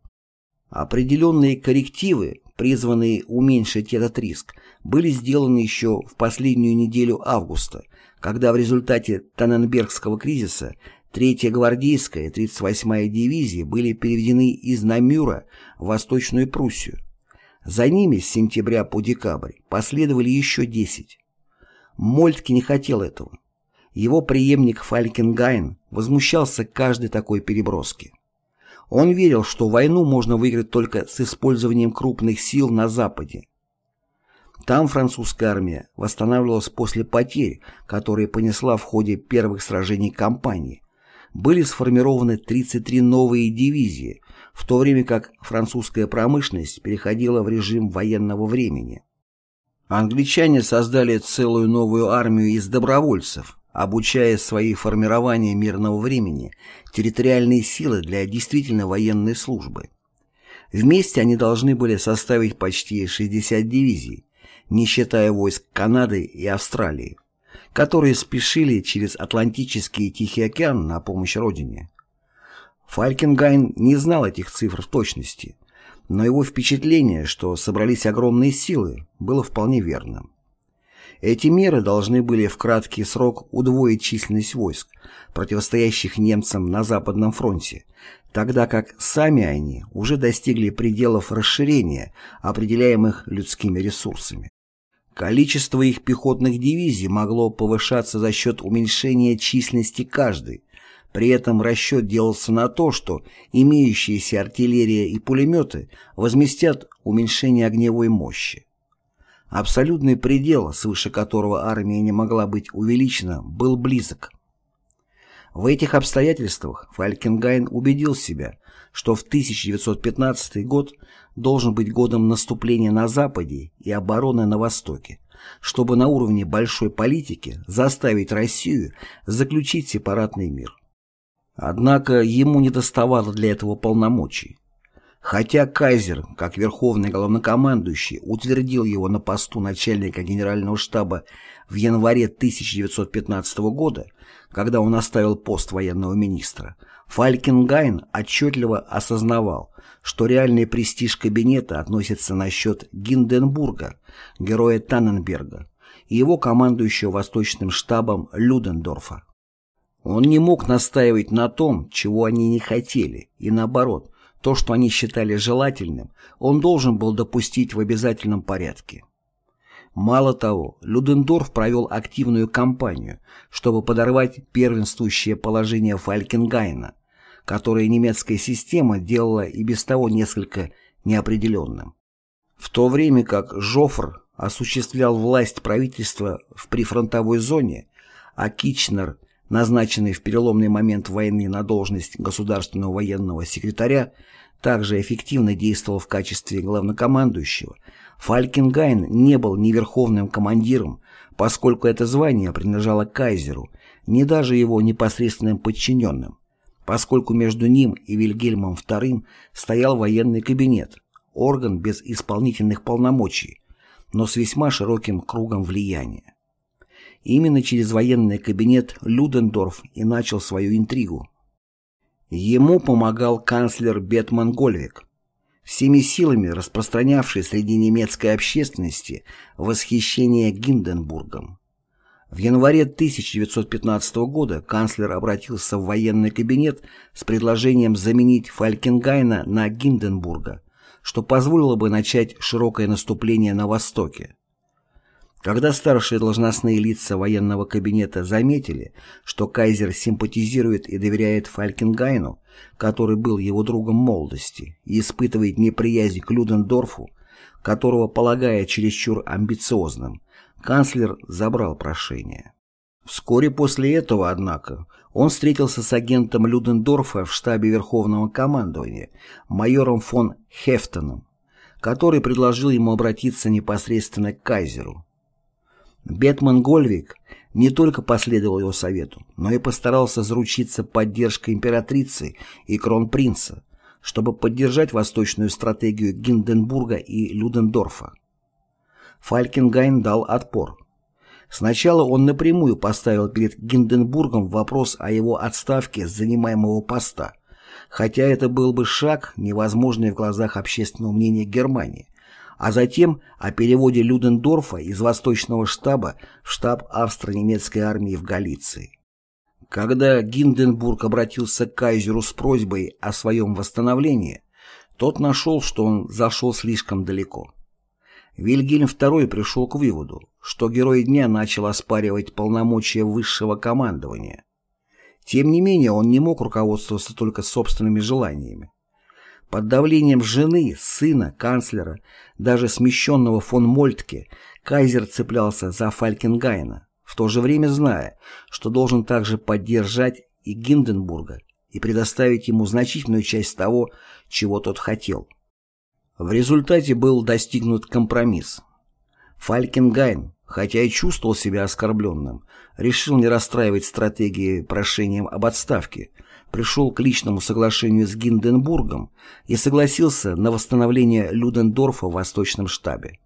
Определенные коррективы, призванные уменьшить этот риск, были сделаны еще в последнюю неделю августа, когда в результате Танненбергского кризиса Третья гвардейская и 38-я дивизии были переведены из Намюра в Восточную Пруссию. За ними с сентября по декабрь последовали еще 10. Мольтке не хотел этого. Его преемник Фалькенгайн возмущался каждой такой переброски. Он верил, что войну можно выиграть только с использованием крупных сил на Западе. Там французская армия восстанавливалась после потерь, которые понесла в ходе первых сражений кампании, были сформированы 33 новые дивизии, в то время как французская промышленность переходила в режим военного времени. Англичане создали целую новую армию из добровольцев, обучая свои формирования мирного времени, территориальные силы для действительно военной службы. Вместе они должны были составить почти 60 дивизий, не считая войск Канады и Австралии которые спешили через Атлантический и Тихий океан на помощь родине. Фалькенгайн не знал этих цифр в точности, но его впечатление, что собрались огромные силы, было вполне верным. Эти меры должны были в краткий срок удвоить численность войск, противостоящих немцам на Западном фронте, тогда как сами они уже достигли пределов расширения, определяемых людскими ресурсами. Количество их пехотных дивизий могло повышаться за счет уменьшения численности каждой. При этом расчет делался на то, что имеющиеся артиллерия и пулеметы возместят уменьшение огневой мощи. Абсолютный предел, свыше которого армия не могла быть увеличена, был близок. В этих обстоятельствах Фалькенгайн убедил себя, что в 1915 год должен быть годом наступления на Западе и обороны на Востоке, чтобы на уровне большой политики заставить Россию заключить сепаратный мир. Однако ему не доставало для этого полномочий. Хотя Кайзер, как верховный главнокомандующий, утвердил его на посту начальника генерального штаба в январе 1915 года, когда он оставил пост военного министра, Фалькенгайн отчетливо осознавал, что реальный престиж кабинета относится на счет Гинденбурга, героя Танненберга, и его командующего Восточным штабом Людендорфа. Он не мог настаивать на том, чего они не хотели, и наоборот, то, что они считали желательным, он должен был допустить в обязательном порядке. Мало того, Людендорф провел активную кампанию, чтобы подорвать первенствующее положение Фалькенгайна, которое немецкая система делала и без того несколько неопределенным. В то время как Жофр осуществлял власть правительства в прифронтовой зоне, а Кичнер, назначенный в переломный момент войны на должность государственного военного секретаря, также эффективно действовал в качестве главнокомандующего, Фалькенгайн не был ни верховным командиром, поскольку это звание принадлежало кайзеру, ни даже его непосредственным подчиненным, поскольку между ним и Вильгельмом II стоял военный кабинет, орган без исполнительных полномочий, но с весьма широким кругом влияния. Именно через военный кабинет Людендорф и начал свою интригу. Ему помогал канцлер Бетман Гольвик, всеми силами распространявший среди немецкой общественности восхищение Гинденбургом. В январе 1915 года канцлер обратился в военный кабинет с предложением заменить Фалькенгайна на Гинденбурга, что позволило бы начать широкое наступление на Востоке. Когда старшие должностные лица военного кабинета заметили, что кайзер симпатизирует и доверяет Фалькенгайну, который был его другом молодости, и испытывает неприязнь к Людендорфу, которого полагая чересчур амбициозным, канцлер забрал прошение. Вскоре после этого, однако, он встретился с агентом Людендорфа в штабе Верховного командования, майором фон Хефтоном, который предложил ему обратиться непосредственно к кайзеру. Бетман Гольвик не только последовал его совету, но и постарался заручиться поддержкой императрицы и кронпринца, чтобы поддержать восточную стратегию Гинденбурга и Людендорфа. Фалькенгайн дал отпор. Сначала он напрямую поставил перед Гинденбургом вопрос о его отставке с занимаемого поста, хотя это был бы шаг, невозможный в глазах общественного мнения Германии, а затем о переводе Людендорфа из Восточного штаба в штаб австро-немецкой армии в Галиции. Когда Гинденбург обратился к кайзеру с просьбой о своем восстановлении, тот нашел, что он зашел слишком далеко. Вильгельм II пришел к выводу, что герой дня начал оспаривать полномочия высшего командования. Тем не менее, он не мог руководствоваться только собственными желаниями. Под давлением жены, сына, канцлера, даже смещенного фон Мольтке, кайзер цеплялся за Фалькенгайна, в то же время зная, что должен также поддержать и Гинденбурга и предоставить ему значительную часть того, чего тот хотел. В результате был достигнут компромисс. Фалькенгайн, хотя и чувствовал себя оскорбленным, решил не расстраивать стратегии прошением об отставке – пришел к личному соглашению с Гинденбургом и согласился на восстановление Людендорфа в Восточном штабе.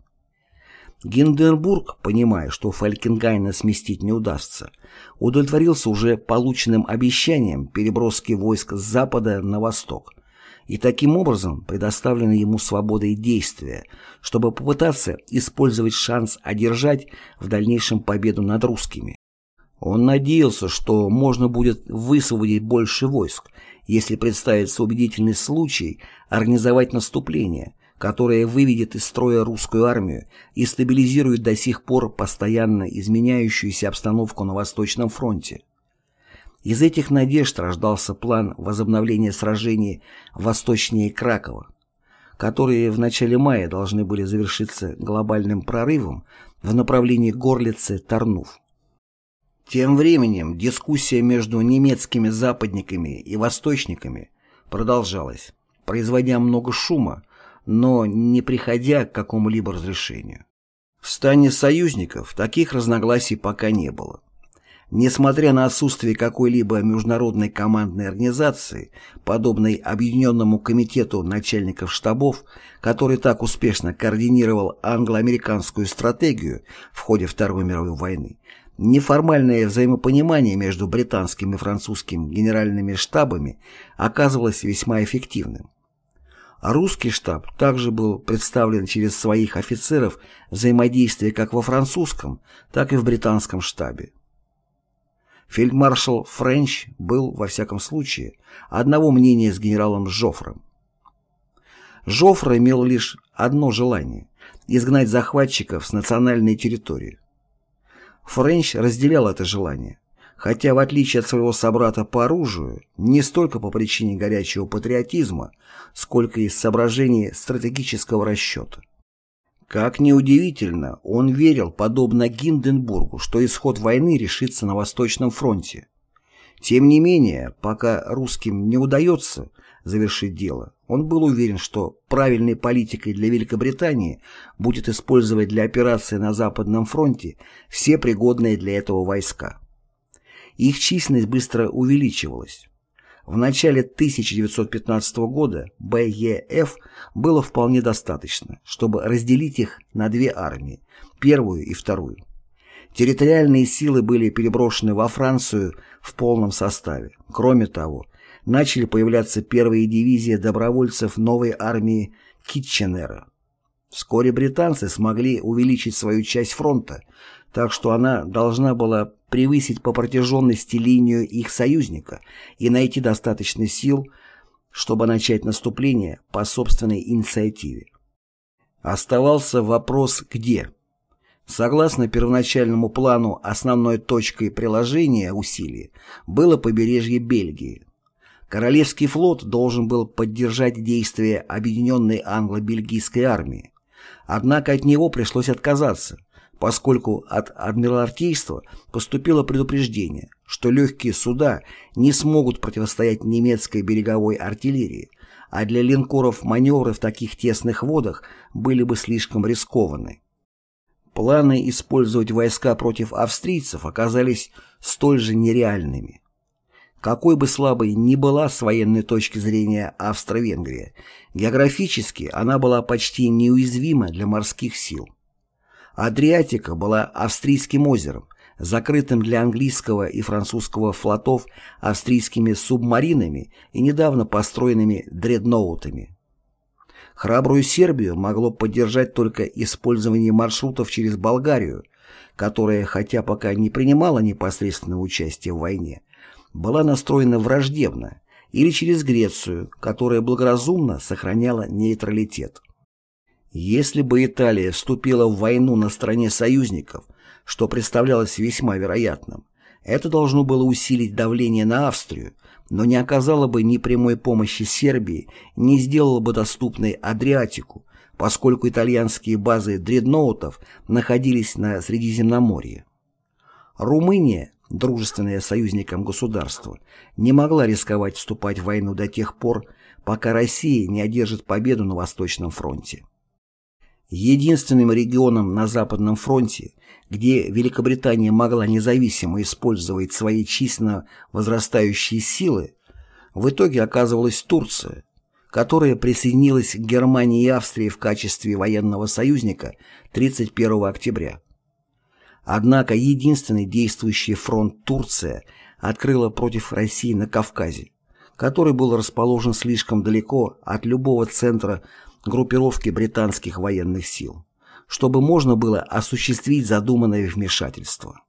Гинденбург, понимая, что Фалькенгайна сместить не удастся, удовлетворился уже полученным обещанием переброски войск с запада на восток и таким образом предоставлена ему свободой действия, чтобы попытаться использовать шанс одержать в дальнейшем победу над русскими. Он надеялся, что можно будет высвободить больше войск, если представится убедительный случай организовать наступление, которое выведет из строя русскую армию и стабилизирует до сих пор постоянно изменяющуюся обстановку на Восточном фронте. Из этих надежд рождался план возобновления сражений восточнее Кракова, которые в начале мая должны были завершиться глобальным прорывом в направлении Горлицы-Тарнув. Тем временем дискуссия между немецкими западниками и восточниками продолжалась, производя много шума, но не приходя к какому-либо разрешению. В стане союзников таких разногласий пока не было. Несмотря на отсутствие какой-либо международной командной организации, подобной Объединенному комитету начальников штабов, который так успешно координировал англо-американскую стратегию в ходе Второй мировой войны, неформальное взаимопонимание между британским и французским генеральными штабами оказывалось весьма эффективным. Русский штаб также был представлен через своих офицеров взаимодействие как во французском, так и в британском штабе. Фельдмаршал Френч был, во всяком случае, одного мнения с генералом Жофром. Жофр имел лишь одно желание – изгнать захватчиков с национальной территории. Френч разделял это желание, хотя в отличие от своего собрата по оружию, не столько по причине горячего патриотизма, сколько из соображений стратегического расчета. Как ни удивительно, он верил, подобно Гинденбургу, что исход войны решится на Восточном фронте. Тем не менее, пока русским не удается завершить дело, он был уверен, что правильной политикой для Великобритании будет использовать для операции на Западном фронте все пригодные для этого войска. Их численность быстро увеличивалась. В начале 1915 года БЕФ было вполне достаточно, чтобы разделить их на две армии, первую и вторую. Территориальные силы были переброшены во Францию в полном составе. Кроме того, начали появляться первые дивизии добровольцев новой армии Китченера. Вскоре британцы смогли увеличить свою часть фронта, так что она должна была превысить по протяженности линию их союзника и найти достаточно сил, чтобы начать наступление по собственной инициативе. Оставался вопрос «где?». Согласно первоначальному плану, основной точкой приложения усилий было побережье Бельгии. Королевский флот должен был поддержать действия объединенной англо-бельгийской армии. Однако от него пришлось отказаться – поскольку от Адмиралтейства поступило предупреждение, что легкие суда не смогут противостоять немецкой береговой артиллерии, а для линкоров маневры в таких тесных водах были бы слишком рискованы. Планы использовать войска против австрийцев оказались столь же нереальными. Какой бы слабой ни была с военной точки зрения Австро-Венгрия, географически она была почти неуязвима для морских сил. Адриатика была австрийским озером, закрытым для английского и французского флотов австрийскими субмаринами и недавно построенными дредноутами. Храбрую Сербию могло поддержать только использование маршрутов через Болгарию, которая, хотя пока не принимала непосредственного участия в войне, была настроена враждебно, или через Грецию, которая благоразумно сохраняла нейтралитет. Если бы Италия вступила в войну на стороне союзников, что представлялось весьма вероятным, это должно было усилить давление на Австрию, но не оказало бы ни прямой помощи Сербии, не сделало бы доступной Адриатику, поскольку итальянские базы дредноутов находились на Средиземноморье. Румыния, дружественное союзникам государство, не могла рисковать вступать в войну до тех пор, пока Россия не одержит победу на Восточном фронте. Единственным регионом на Западном фронте, где Великобритания могла независимо использовать свои численно возрастающие силы, в итоге оказывалась Турция, которая присоединилась к Германии и Австрии в качестве военного союзника 31 октября. Однако единственный действующий фронт Турция открыла против России на Кавказе, который был расположен слишком далеко от любого центра группировки британских военных сил, чтобы можно было осуществить задуманное вмешательство.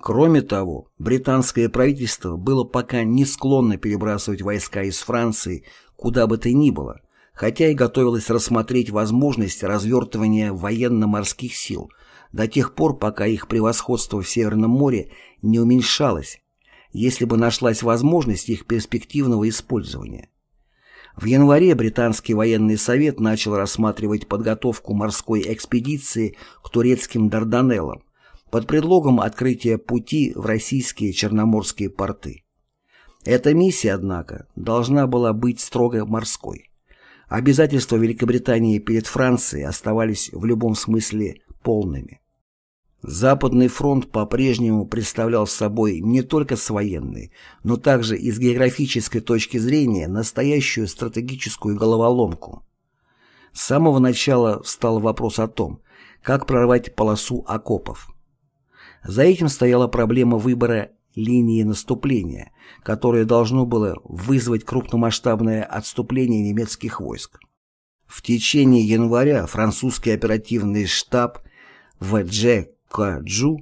Кроме того, британское правительство было пока не склонно перебрасывать войска из Франции куда бы то ни было, хотя и готовилось рассмотреть возможность развертывания военно-морских сил до тех пор, пока их превосходство в Северном море не уменьшалось, если бы нашлась возможность их перспективного использования. В январе британский военный совет начал рассматривать подготовку морской экспедиции к турецким Дарданеллам под предлогом открытия пути в российские черноморские порты. Эта миссия, однако, должна была быть строго морской. Обязательства Великобритании перед Францией оставались в любом смысле полными. Западный фронт по-прежнему представлял собой не только с военной, но также и с географической точки зрения настоящую стратегическую головоломку. С самого начала встал вопрос о том, как прорвать полосу окопов. За этим стояла проблема выбора линии наступления, которое должно было вызвать крупномасштабное отступление немецких войск. В течение января французский оперативный штаб ВДЖ Каджу,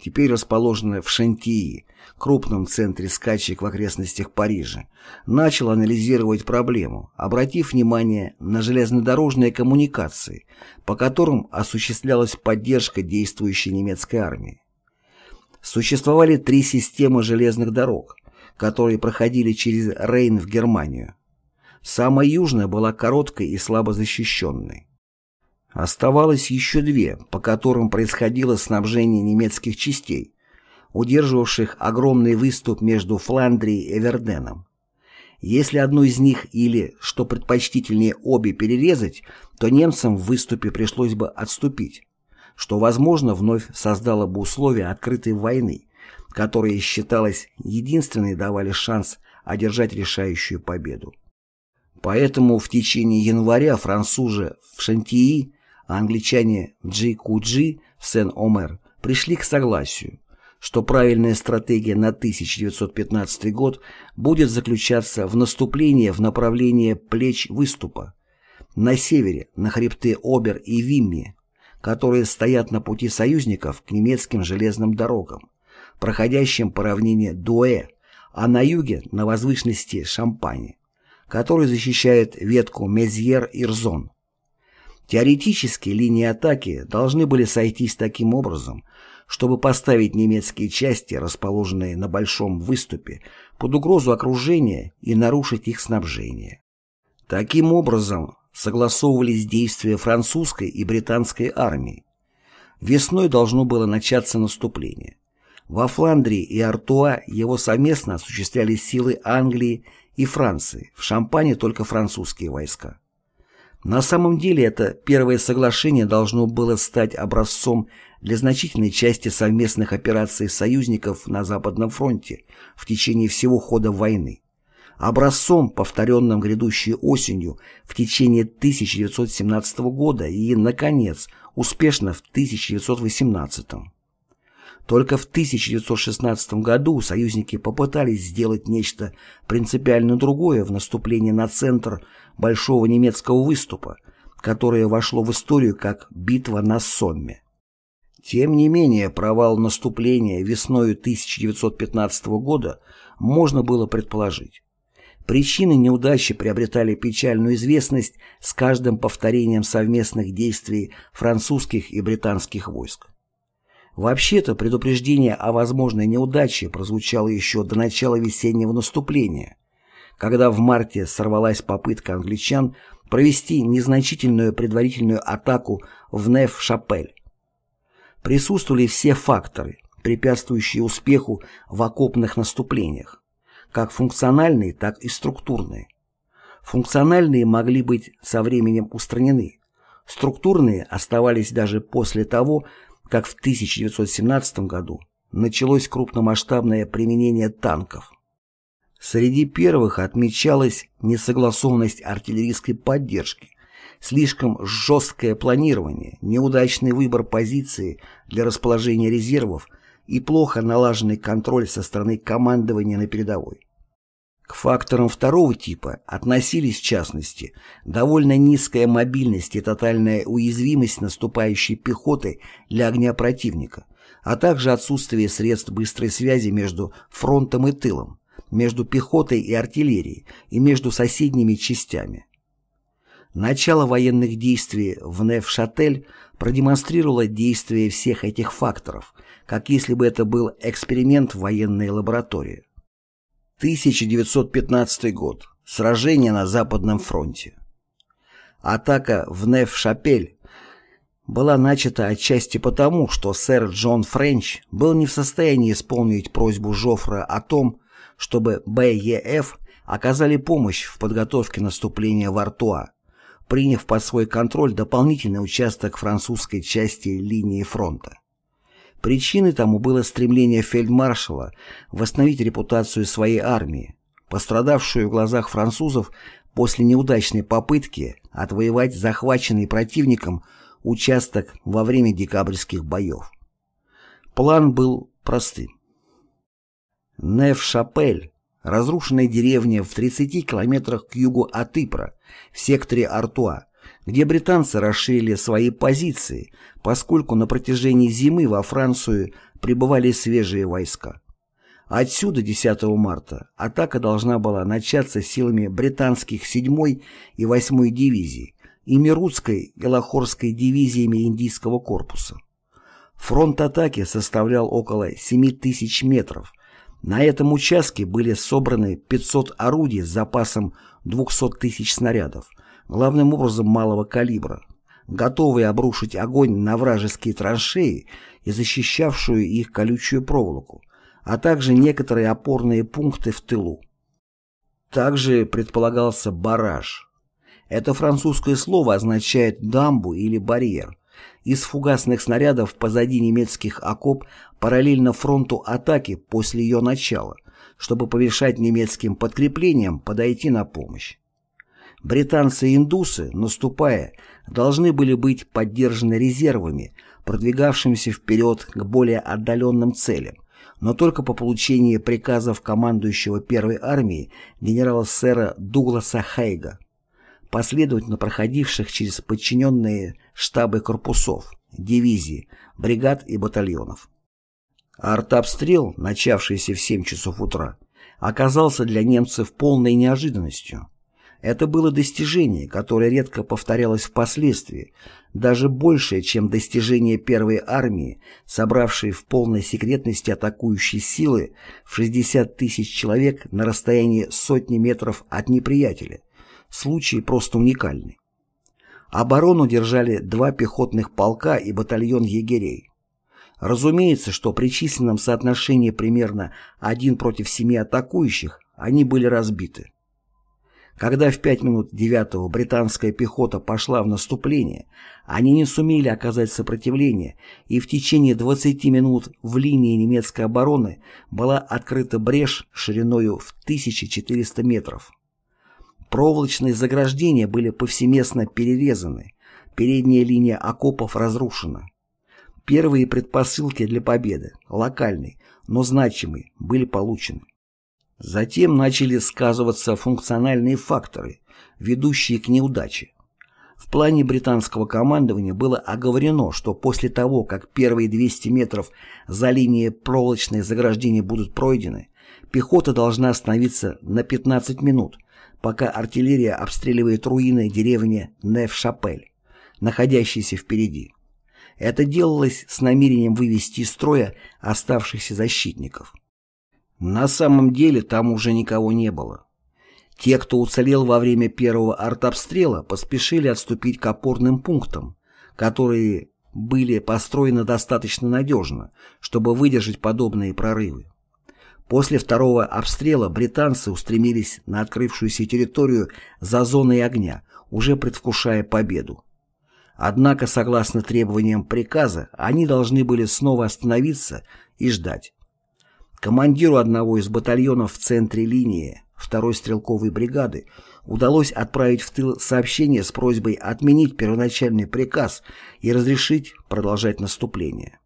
теперь расположенная в Шантии, крупном центре скачек в окрестностях Парижа, начал анализировать проблему, обратив внимание на железнодорожные коммуникации, по которым осуществлялась поддержка действующей немецкой армии. Существовали три системы железных дорог, которые проходили через Рейн в Германию. Самая южная была короткой и слабо защищенной. Оставалось еще две, по которым происходило снабжение немецких частей, удерживавших огромный выступ между Фландрией и Эверденом. Если одну из них или, что предпочтительнее, обе перерезать, то немцам в выступе пришлось бы отступить, что, возможно, вновь создало бы условия открытой войны, которые считалось единственной давали шанс одержать решающую победу. Поэтому в течение января французы в Шантии а англичане Джи-Куджи в Сен-Омер пришли к согласию, что правильная стратегия на 1915 год будет заключаться в наступлении в направлении плеч выступа, на севере, на хребты Обер и Вимми, которые стоят на пути союзников к немецким железным дорогам, проходящим по равнине Дуэ, а на юге на возвышенности Шампани, который защищает ветку Мезьер-Ирзон. Теоретически линии атаки должны были сойтись таким образом, чтобы поставить немецкие части, расположенные на большом выступе, под угрозу окружения и нарушить их снабжение. Таким образом согласовывались действия французской и британской армии. Весной должно было начаться наступление. Во Фландрии и Артуа его совместно осуществляли силы Англии и Франции, в Шампане только французские войска. На самом деле это первое соглашение должно было стать образцом для значительной части совместных операций союзников на Западном фронте в течение всего хода войны. Образцом, повторенным грядущей осенью в течение 1917 года и, наконец, успешно в 1918. Только в 1916 году союзники попытались сделать нечто принципиально другое в наступлении на центр большого немецкого выступа, которое вошло в историю как «битва на Сомме». Тем не менее, провал наступления весною 1915 года можно было предположить. Причины неудачи приобретали печальную известность с каждым повторением совместных действий французских и британских войск. Вообще-то предупреждение о возможной неудаче прозвучало еще до начала весеннего наступления, когда в марте сорвалась попытка англичан провести незначительную предварительную атаку в Неф-Шапель. Присутствовали все факторы, препятствующие успеху в окопных наступлениях, как функциональные, так и структурные. Функциональные могли быть со временем устранены, структурные оставались даже после того, как в 1917 году началось крупномасштабное применение танков. Среди первых отмечалась несогласованность артиллерийской поддержки, слишком жесткое планирование, неудачный выбор позиции для расположения резервов и плохо налаженный контроль со стороны командования на передовой. К факторам второго типа относились, в частности, довольно низкая мобильность и тотальная уязвимость наступающей пехоты для огня противника, а также отсутствие средств быстрой связи между фронтом и тылом, между пехотой и артиллерией и между соседними частями. Начало военных действий в Невшатель продемонстрировало действие всех этих факторов, как если бы это был эксперимент в военной лаборатории. 1915 год. Сражение на Западном фронте. Атака в Неф-Шапель была начата отчасти потому, что сэр Джон Френч был не в состоянии исполнить просьбу Жофра о том, чтобы БЕФ оказали помощь в подготовке наступления в Артуа, приняв под свой контроль дополнительный участок французской части линии фронта. Причиной тому было стремление фельдмаршала восстановить репутацию своей армии, пострадавшую в глазах французов после неудачной попытки отвоевать захваченный противником участок во время декабрьских боев. План был простым. Неф-Шапель, разрушенная деревня в 30 километрах к югу от Ипра, в секторе Артуа, где британцы расширили свои позиции, поскольку на протяжении зимы во Францию прибывали свежие войска. Отсюда 10 марта атака должна была начаться силами британских 7 и 8 дивизий и Мирутской и Лахорской дивизиями Индийского корпуса. Фронт атаки составлял около 7 тысяч метров. На этом участке были собраны 500 орудий с запасом 200 тысяч снарядов, главным образом малого калибра, готовые обрушить огонь на вражеские траншеи и защищавшую их колючую проволоку, а также некоторые опорные пункты в тылу. Также предполагался бараж. Это французское слово означает «дамбу» или «барьер». Из фугасных снарядов позади немецких окоп параллельно фронту атаки после ее начала, чтобы помешать немецким подкреплениям подойти на помощь. Британцы и индусы, наступая, должны были быть поддержаны резервами, продвигавшимися вперед к более отдаленным целям, но только по получении приказов командующего Первой армии генерала-сэра Дугласа Хейга, последовательно проходивших через подчиненные штабы корпусов, дивизий, бригад и батальонов. Артобстрел, начавшийся в 7 часов утра, оказался для немцев полной неожиданностью. Это было достижение, которое редко повторялось впоследствии, даже большее, чем достижение первой армии, собравшей в полной секретности атакующие силы в 60 тысяч человек на расстоянии сотни метров от неприятеля. Случай просто уникальный. Оборону держали два пехотных полка и батальон егерей. Разумеется, что при численном соотношении примерно один против семи атакующих они были разбиты. Когда в пять минут девятого британская пехота пошла в наступление, они не сумели оказать сопротивление, и в течение 20 минут в линии немецкой обороны была открыта брешь шириною в 1400 метров. Проволочные заграждения были повсеместно перерезаны, передняя линия окопов разрушена. Первые предпосылки для победы, локальной, но значимой, были получены. Затем начали сказываться функциональные факторы, ведущие к неудаче. В плане британского командования было оговорено, что после того, как первые 200 метров за линией проволочной заграждения будут пройдены, пехота должна остановиться на 15 минут, пока артиллерия обстреливает руины деревни Неф-Шапель, находящейся впереди. Это делалось с намерением вывести из строя оставшихся защитников. На самом деле там уже никого не было. Те, кто уцелел во время первого артобстрела, поспешили отступить к опорным пунктам, которые были построены достаточно надежно, чтобы выдержать подобные прорывы. После второго обстрела британцы устремились на открывшуюся территорию за зоной огня, уже предвкушая победу. Однако, согласно требованиям приказа, они должны были снова остановиться и ждать. Командиру одного из батальонов в центре линии второй стрелковой бригады удалось отправить в тыл сообщение с просьбой отменить первоначальный приказ и разрешить продолжать наступление.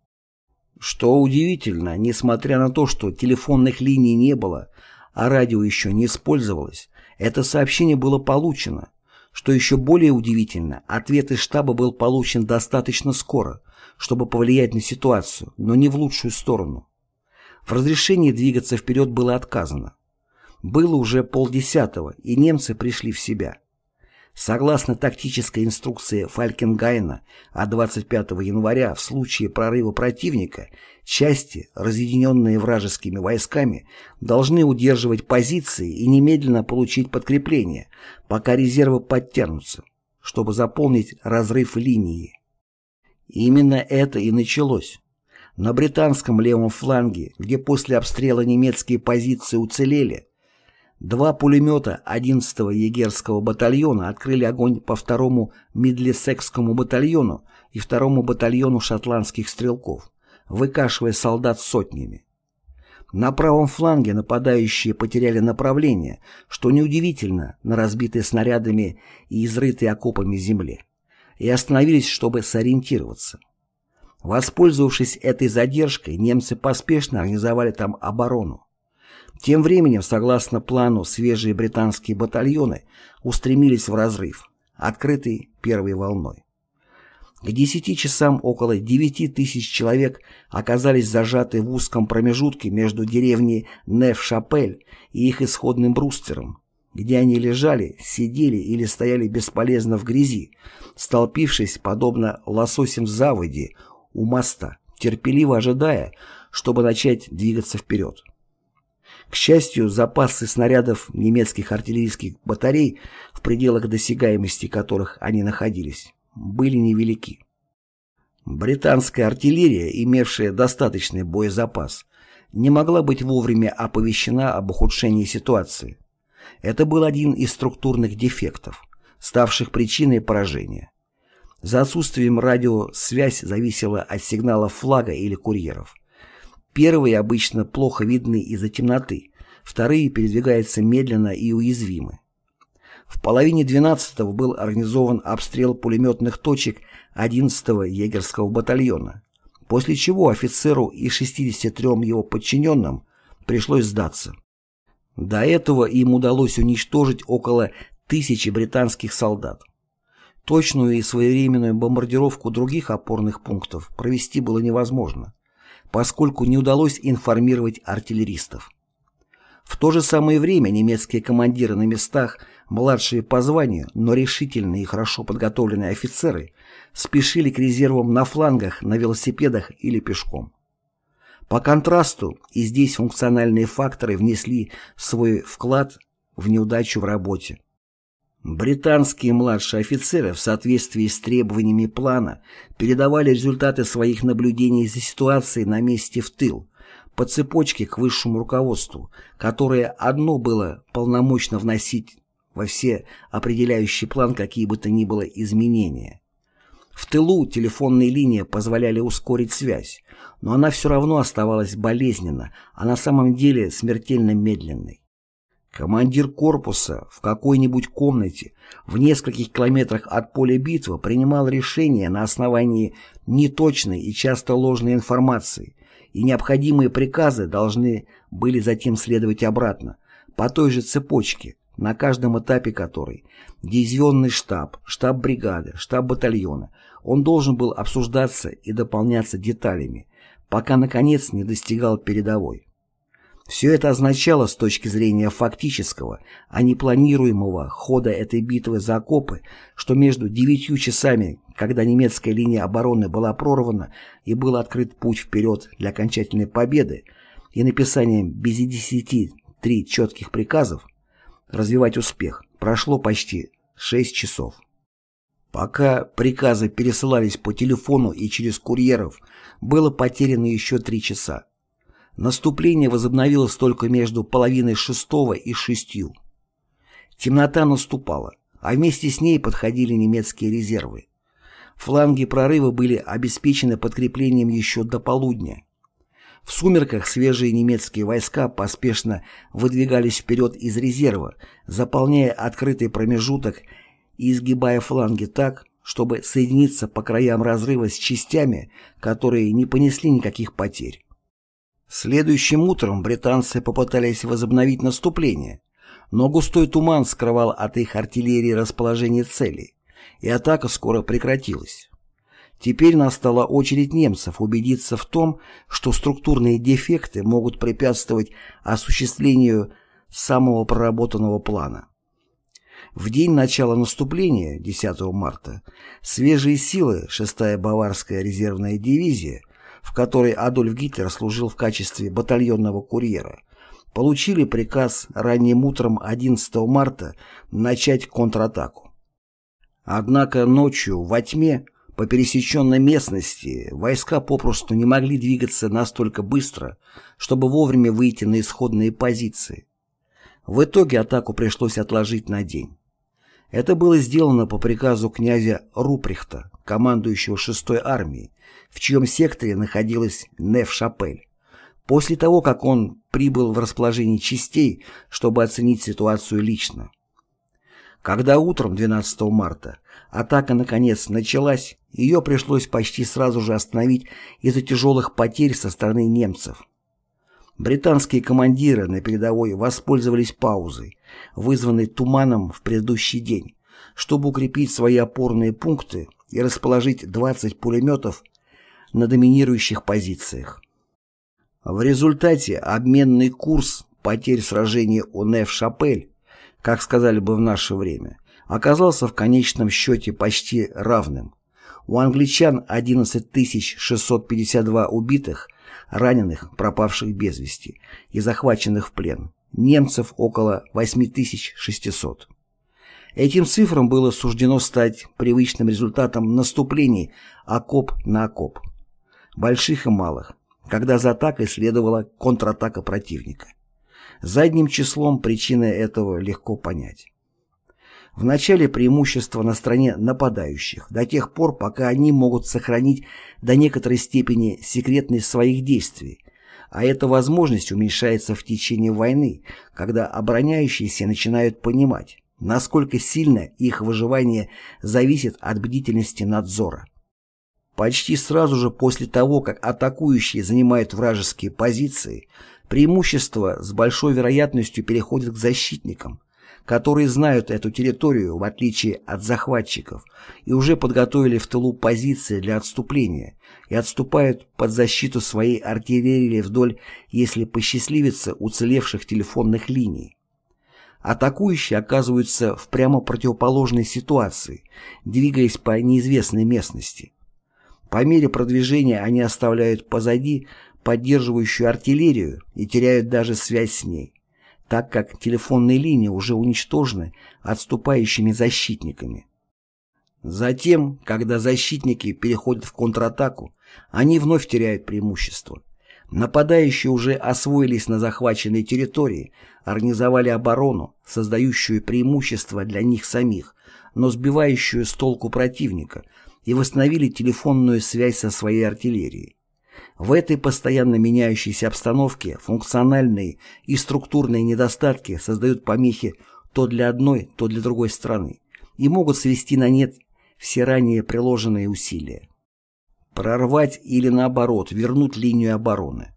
Что удивительно, несмотря на то, что телефонных линий не было, а радио еще не использовалось, это сообщение было получено. Что еще более удивительно, ответ из штаба был получен достаточно скоро, чтобы повлиять на ситуацию, но не в лучшую сторону. В разрешении двигаться вперед было отказано. Было уже полдесятого, и немцы пришли в себя. Согласно тактической инструкции Фалькенгайна от 25 января в случае прорыва противника, части, разъединенные вражескими войсками, должны удерживать позиции и немедленно получить подкрепление, пока резервы подтянутся, чтобы заполнить разрыв линии. Именно это и началось. На британском левом фланге, где после обстрела немецкие позиции уцелели, два пулемета 11-го егерского батальона открыли огонь по второму Мидлисекскому батальону и второму батальону шотландских стрелков, выкашивая солдат сотнями. На правом фланге нападающие потеряли направление, что неудивительно на разбитой снарядами и изрытой окопами земле, и остановились, чтобы сориентироваться. Воспользовавшись этой задержкой, немцы поспешно организовали там оборону. Тем временем, согласно плану, свежие британские батальоны устремились в разрыв, открытый первой волной. К 10 часам около 9 тысяч человек оказались зажаты в узком промежутке между деревней Неф-Шапель и их исходным брустером, где они лежали, сидели или стояли бесполезно в грязи, столпившись, подобно лососям в заводе, у моста, терпеливо ожидая, чтобы начать двигаться вперед. К счастью, запасы снарядов немецких артиллерийских батарей, в пределах досягаемости которых они находились, были невелики. Британская артиллерия, имевшая достаточный боезапас, не могла быть вовремя оповещена об ухудшении ситуации. Это был один из структурных дефектов, ставших причиной поражения. За отсутствием радиосвязь зависела от сигналов флага или курьеров. Первые обычно плохо видны из-за темноты, вторые передвигаются медленно и уязвимы. В половине 12-го был организован обстрел пулеметных точек 11-го егерского батальона, после чего офицеру и 63 его подчиненным пришлось сдаться. До этого им удалось уничтожить около тысячи британских солдат. Точную и своевременную бомбардировку других опорных пунктов провести было невозможно, поскольку не удалось информировать артиллеристов. В то же самое время немецкие командиры на местах, младшие по званию, но решительные и хорошо подготовленные офицеры, спешили к резервам на флангах, на велосипедах или пешком. По контрасту, и здесь функциональные факторы внесли свой вклад в неудачу в работе. Британские младшие офицеры в соответствии с требованиями плана передавали результаты своих наблюдений за ситуацией на месте в тыл, по цепочке к высшему руководству, которое одно было полномочно вносить во все определяющий план какие бы то ни было изменения. В тылу телефонные линии позволяли ускорить связь, но она все равно оставалась болезненна, а на самом деле смертельно медленной. Командир корпуса в какой-нибудь комнате в нескольких километрах от поля битвы принимал решения на основании неточной и часто ложной информации, и необходимые приказы должны были затем следовать обратно, по той же цепочке, на каждом этапе которой дивизионный штаб, штаб бригады, штаб батальона, он должен был обсуждаться и дополняться деталями, пока наконец не достигал передовой. Все это означало с точки зрения фактического, а не планируемого хода этой битвы за окопы, что между девятью часами, когда немецкая линия обороны была прорвана и был открыт путь вперед для окончательной победы, и написанием без десяти три четких приказов развивать успех, прошло почти шесть часов. Пока приказы пересылались по телефону и через курьеров, было потеряно еще три часа. Наступление возобновилось только между половиной шестого и шестью. Темнота наступала, а вместе с ней подходили немецкие резервы. Фланги прорыва были обеспечены подкреплением еще до полудня. В сумерках свежие немецкие войска поспешно выдвигались вперед из резерва, заполняя открытый промежуток и изгибая фланги так, чтобы соединиться по краям разрыва с частями, которые не понесли никаких потерь. Следующим утром британцы попытались возобновить наступление, но густой туман скрывал от их артиллерии расположение целей, и атака скоро прекратилась. Теперь настала очередь немцев убедиться в том, что структурные дефекты могут препятствовать осуществлению самого проработанного плана. В день начала наступления, 10 марта, свежие силы, 6-я Баварская резервная дивизия – в которой Адольф Гитлер служил в качестве батальонного курьера, получили приказ ранним утром 11 марта начать контратаку. Однако ночью во тьме по пересеченной местности войска попросту не могли двигаться настолько быстро, чтобы вовремя выйти на исходные позиции. В итоге атаку пришлось отложить на день. Это было сделано по приказу князя Руприхта, командующего 6-й армией, в чьем секторе находилась Неф-Шапель, после того, как он прибыл в расположение частей, чтобы оценить ситуацию лично. Когда утром 12 марта атака наконец началась, ее пришлось почти сразу же остановить из-за тяжелых потерь со стороны немцев. Британские командиры на передовой воспользовались паузой, вызванной туманом в предыдущий день, чтобы укрепить свои опорные пункты и расположить 20 пулеметов на доминирующих позициях. В результате обменный курс потерь в сражении у Неф-Шапель, как сказали бы в наше время, оказался в конечном счете почти равным. У англичан 11 652 убитых, раненых, пропавших без вести и захваченных в плен, немцев около 8600. Этим цифрам было суждено стать привычным результатом наступлений окоп на окоп, больших и малых, когда за атакой следовала контратака противника. Задним числом причины этого легко понять. Вначале преимущество на стороне нападающих, до тех пор, пока они могут сохранить до некоторой степени секретность своих действий, а эта возможность уменьшается в течение войны, когда обороняющиеся начинают понимать, насколько сильно их выживание зависит от бдительности надзора. Почти сразу же после того, как атакующие занимают вражеские позиции, преимущество с большой вероятностью переходит к защитникам, которые знают эту территорию, в отличие от захватчиков, и уже подготовили в тылу позиции для отступления и отступают под защиту своей артиллерии вдоль, если посчастливится, уцелевших телефонных линий. Атакующие оказываются в прямо противоположной ситуации, двигаясь по неизвестной местности. По мере продвижения они оставляют позади поддерживающую артиллерию и теряют даже связь с ней, так как телефонные линии уже уничтожены отступающими защитниками. Затем, когда защитники переходят в контратаку, они вновь теряют преимущество. Нападающие уже освоились на захваченной территории, организовали оборону, создающую преимущество для них самих, но сбивающую с толку противника, и восстановили телефонную связь со своей артиллерией. В этой постоянно меняющейся обстановке функциональные и структурные недостатки создают помехи то для одной, то для другой страны и могут свести на нет все ранее приложенные усилия. Прорвать или наоборот вернуть линию обороны.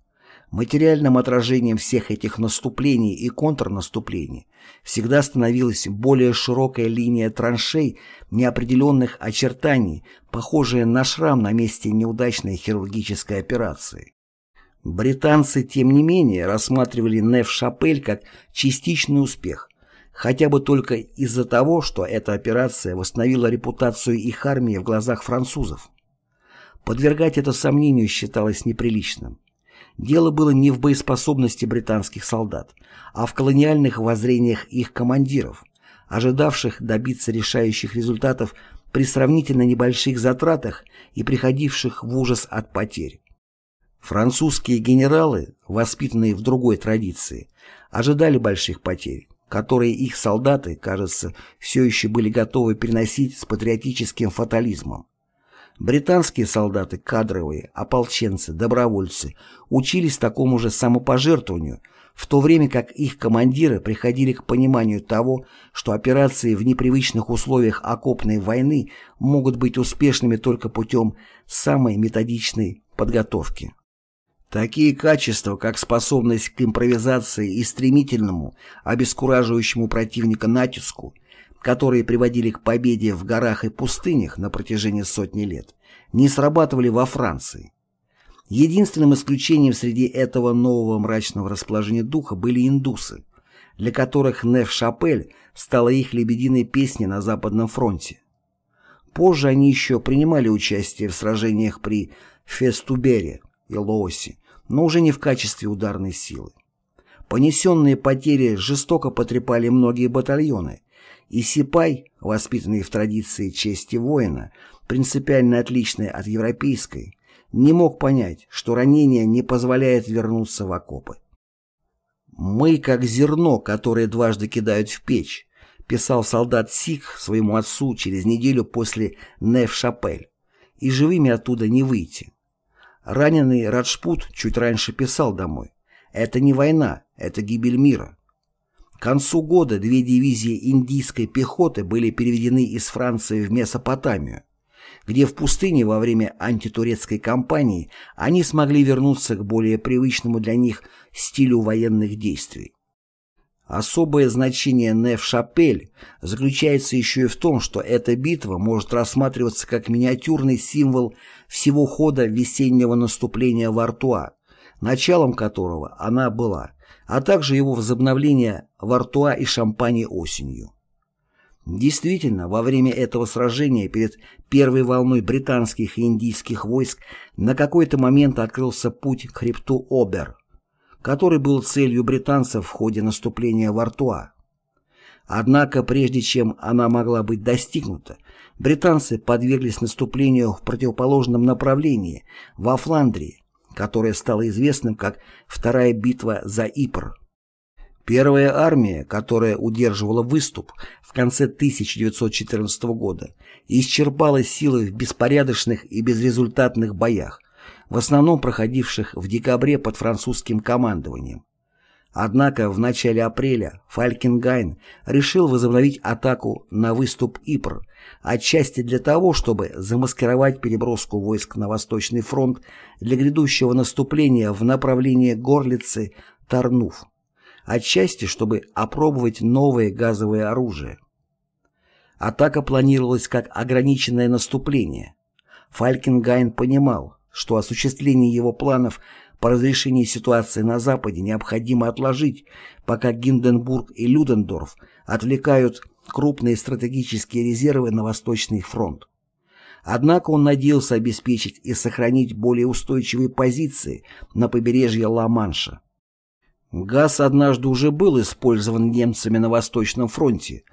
Материальным отражением всех этих наступлений и контрнаступлений всегда становилась более широкая линия траншей неопределенных очертаний, похожая на шрам на месте неудачной хирургической операции. Британцы, тем не менее, рассматривали Неф-Шапель как частичный успех, хотя бы только из-за того, что эта операция восстановила репутацию их армии в глазах французов. Подвергать это сомнению считалось неприличным. Дело было не в боеспособности британских солдат, а в колониальных воззрениях их командиров, ожидавших добиться решающих результатов при сравнительно небольших затратах и приходивших в ужас от потерь. Французские генералы, воспитанные в другой традиции, ожидали больших потерь, которые их солдаты, кажется, все еще были готовы переносить с патриотическим фатализмом. Британские солдаты, кадровые, ополченцы, добровольцы учились такому же самопожертвованию, в то время как их командиры приходили к пониманию того, что операции в непривычных условиях окопной войны могут быть успешными только путем самой методичной подготовки. Такие качества, как способность к импровизации и стремительному, обескураживающему противника натиску – которые приводили к победе в горах и пустынях на протяжении сотни лет, не срабатывали во Франции. Единственным исключением среди этого нового мрачного расположения духа были индусы, для которых Неф-Шапель стала их лебединой песней на Западном фронте. Позже они еще принимали участие в сражениях при Фестубере и Лоосе, но уже не в качестве ударной силы. Понесенные потери жестоко потрепали многие батальоны, и Сипай, воспитанный в традиции чести воина, принципиально отличный от европейской, не мог понять, что ранение не позволяет вернуться в окопы. «Мы как зерно, которое дважды кидают в печь», писал солдат Сик своему отцу через неделю после Неф-Шапель, и живыми оттуда не выйти. Раненый Раджпут чуть раньше писал домой. «Это не война, это гибель мира». К концу года две дивизии индийской пехоты были переведены из Франции в Месопотамию, где в пустыне во время антитурецкой кампании они смогли вернуться к более привычному для них стилю военных действий. Особое значение Неф-Шапель заключается еще и в том, что эта битва может рассматриваться как миниатюрный символ всего хода весеннего наступления в Артуа, началом которого она была, а также его возобновления в Артуа и Шампани осенью. Действительно, во время этого сражения перед первой волной британских и индийских войск на какой-то момент открылся путь к хребту Обер – который был целью британцев в ходе наступления в Артуа. Однако, прежде чем она могла быть достигнута, британцы подверглись наступлению в противоположном направлении, во Фландрии, которая стала известным как Вторая битва за Ипр. Первая армия, которая удерживала выступ в конце 1914 года, исчерпала силы в беспорядочных и безрезультатных боях, в основном проходивших в декабре под французским командованием. Однако в начале апреля Фалькенгайн решил возобновить атаку на выступ Ипр, отчасти для того, чтобы замаскировать переброску войск на Восточный фронт для грядущего наступления в направлении Горлицы Тарнув, отчасти чтобы опробовать новое газовое оружие. Атака планировалась как ограниченное наступление. Фалькенгайн понимал, что осуществление его планов по разрешению ситуации на Западе необходимо отложить, пока Гинденбург и Людендорф отвлекают крупные стратегические резервы на Восточный фронт. Однако он надеялся обеспечить и сохранить более устойчивые позиции на побережье Ла-Манша. Газ однажды уже был использован немцами на Восточном фронте,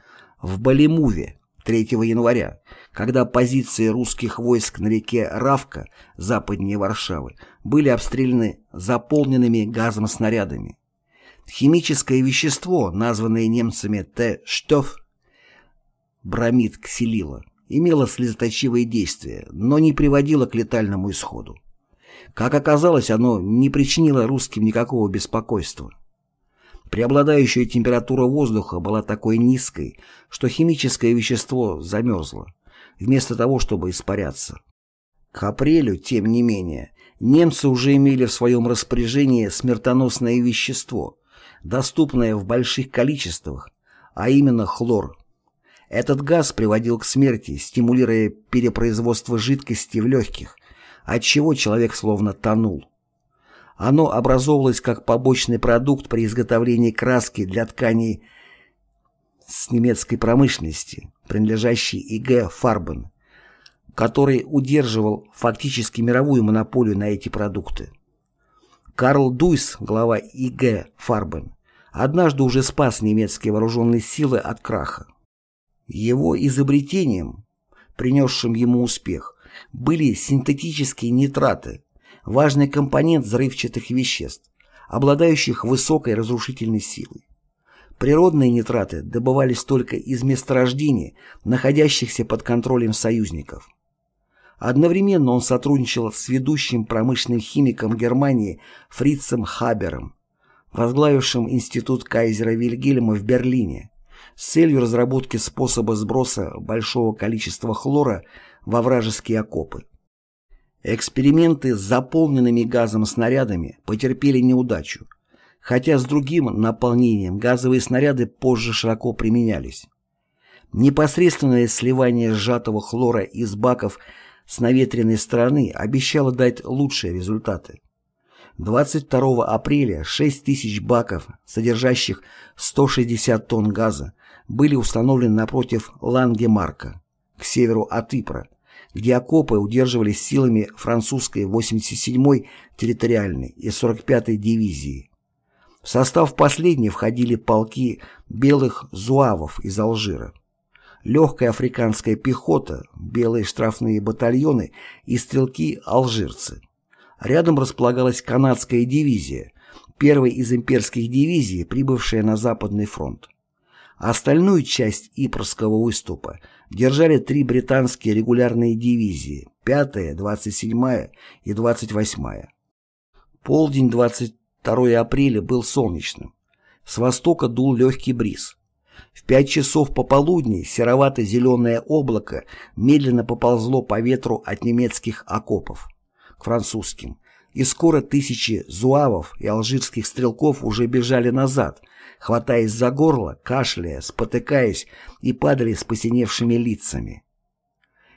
в Балимуве, 3 января, когда позиции русских войск на реке Равка, западнее Варшавы, были обстреляны заполненными газом снарядами. Химическое вещество, названное немцами Т-штоф, бромид ксилила, имело слезоточивые действия, но не приводило к летальному исходу. Как оказалось, оно не причинило русским никакого беспокойства. Преобладающая температура воздуха была такой низкой, что химическое вещество замерзло, вместо того, чтобы испаряться. К апрелю, тем не менее, немцы уже имели в своем распоряжении смертоносное вещество, доступное в больших количествах, а именно хлор. Этот газ приводил к смерти, стимулируя перепроизводство жидкости в легких, отчего человек словно тонул. Оно образовывалось как побочный продукт при изготовлении краски для тканей с немецкой промышленности, принадлежащей ИГ «Фарбен», который удерживал фактически мировую монополию на эти продукты. Карл Дуйс, глава ИГ «Фарбен», однажды уже спас немецкие вооруженные силы от краха. Его изобретением, принесшим ему успех, были синтетические нитраты, важный компонент взрывчатых веществ, обладающих высокой разрушительной силой. Природные нитраты добывались только из месторождений, находящихся под контролем союзников. Одновременно он сотрудничал с ведущим промышленным химиком Германии Фрицем Хабером, возглавившим институт кайзера Вильгельма в Берлине, с целью разработки способа сброса большого количества хлора во вражеские окопы. Эксперименты с заполненными газом снарядами потерпели неудачу, хотя с другим наполнением газовые снаряды позже широко применялись. Непосредственное сливание сжатого хлора из баков с наветренной стороны обещало дать лучшие результаты. 22 апреля 6 тысяч баков, содержащих 160 тонн газа, были установлены напротив Лангемарка, к северу от Ипра, где окопы удерживались силами французской 87-й территориальной и 45-й дивизии. В состав последней входили полки белых зуавов из Алжира, легкая африканская пехота, белые штрафные батальоны и стрелки-алжирцы. Рядом располагалась канадская дивизия, первая из имперских дивизий, прибывшая на Западный фронт. Остальную часть Ипрского выступа держали три британские регулярные дивизии 5, 27 и 28. Полдень 22 апреля был солнечным. С востока дул легкий бриз. В пять часов пополудни серовато-зеленое облако медленно поползло по ветру от немецких окопов к французским, и скоро тысячи зуавов и алжирских стрелков уже бежали назад, хватаясь за горло, кашляя, спотыкаясь и падали с посиневшими лицами.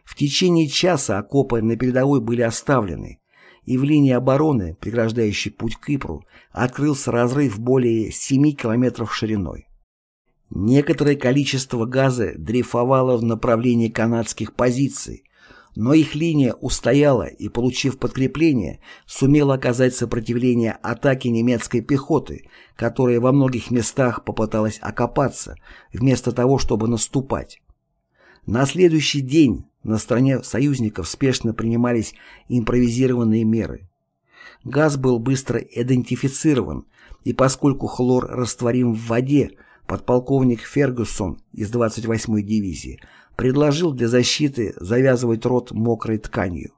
В течение часа окопы на передовой были оставлены, и в линии обороны, преграждающей путь к Кипру, открылся разрыв более 7 километров шириной. Некоторое количество газа дрейфовало в направлении канадских позиций, но их линия устояла и, получив подкрепление, сумела оказать сопротивление атаке немецкой пехоты, которая во многих местах попыталась окопаться, вместо того, чтобы наступать. На следующий день на стороне союзников спешно принимались импровизированные меры. Газ был быстро идентифицирован, и поскольку хлор растворим в воде, подполковник Фергюсон из 28-й дивизии предложил для защиты завязывать рот мокрой тканью.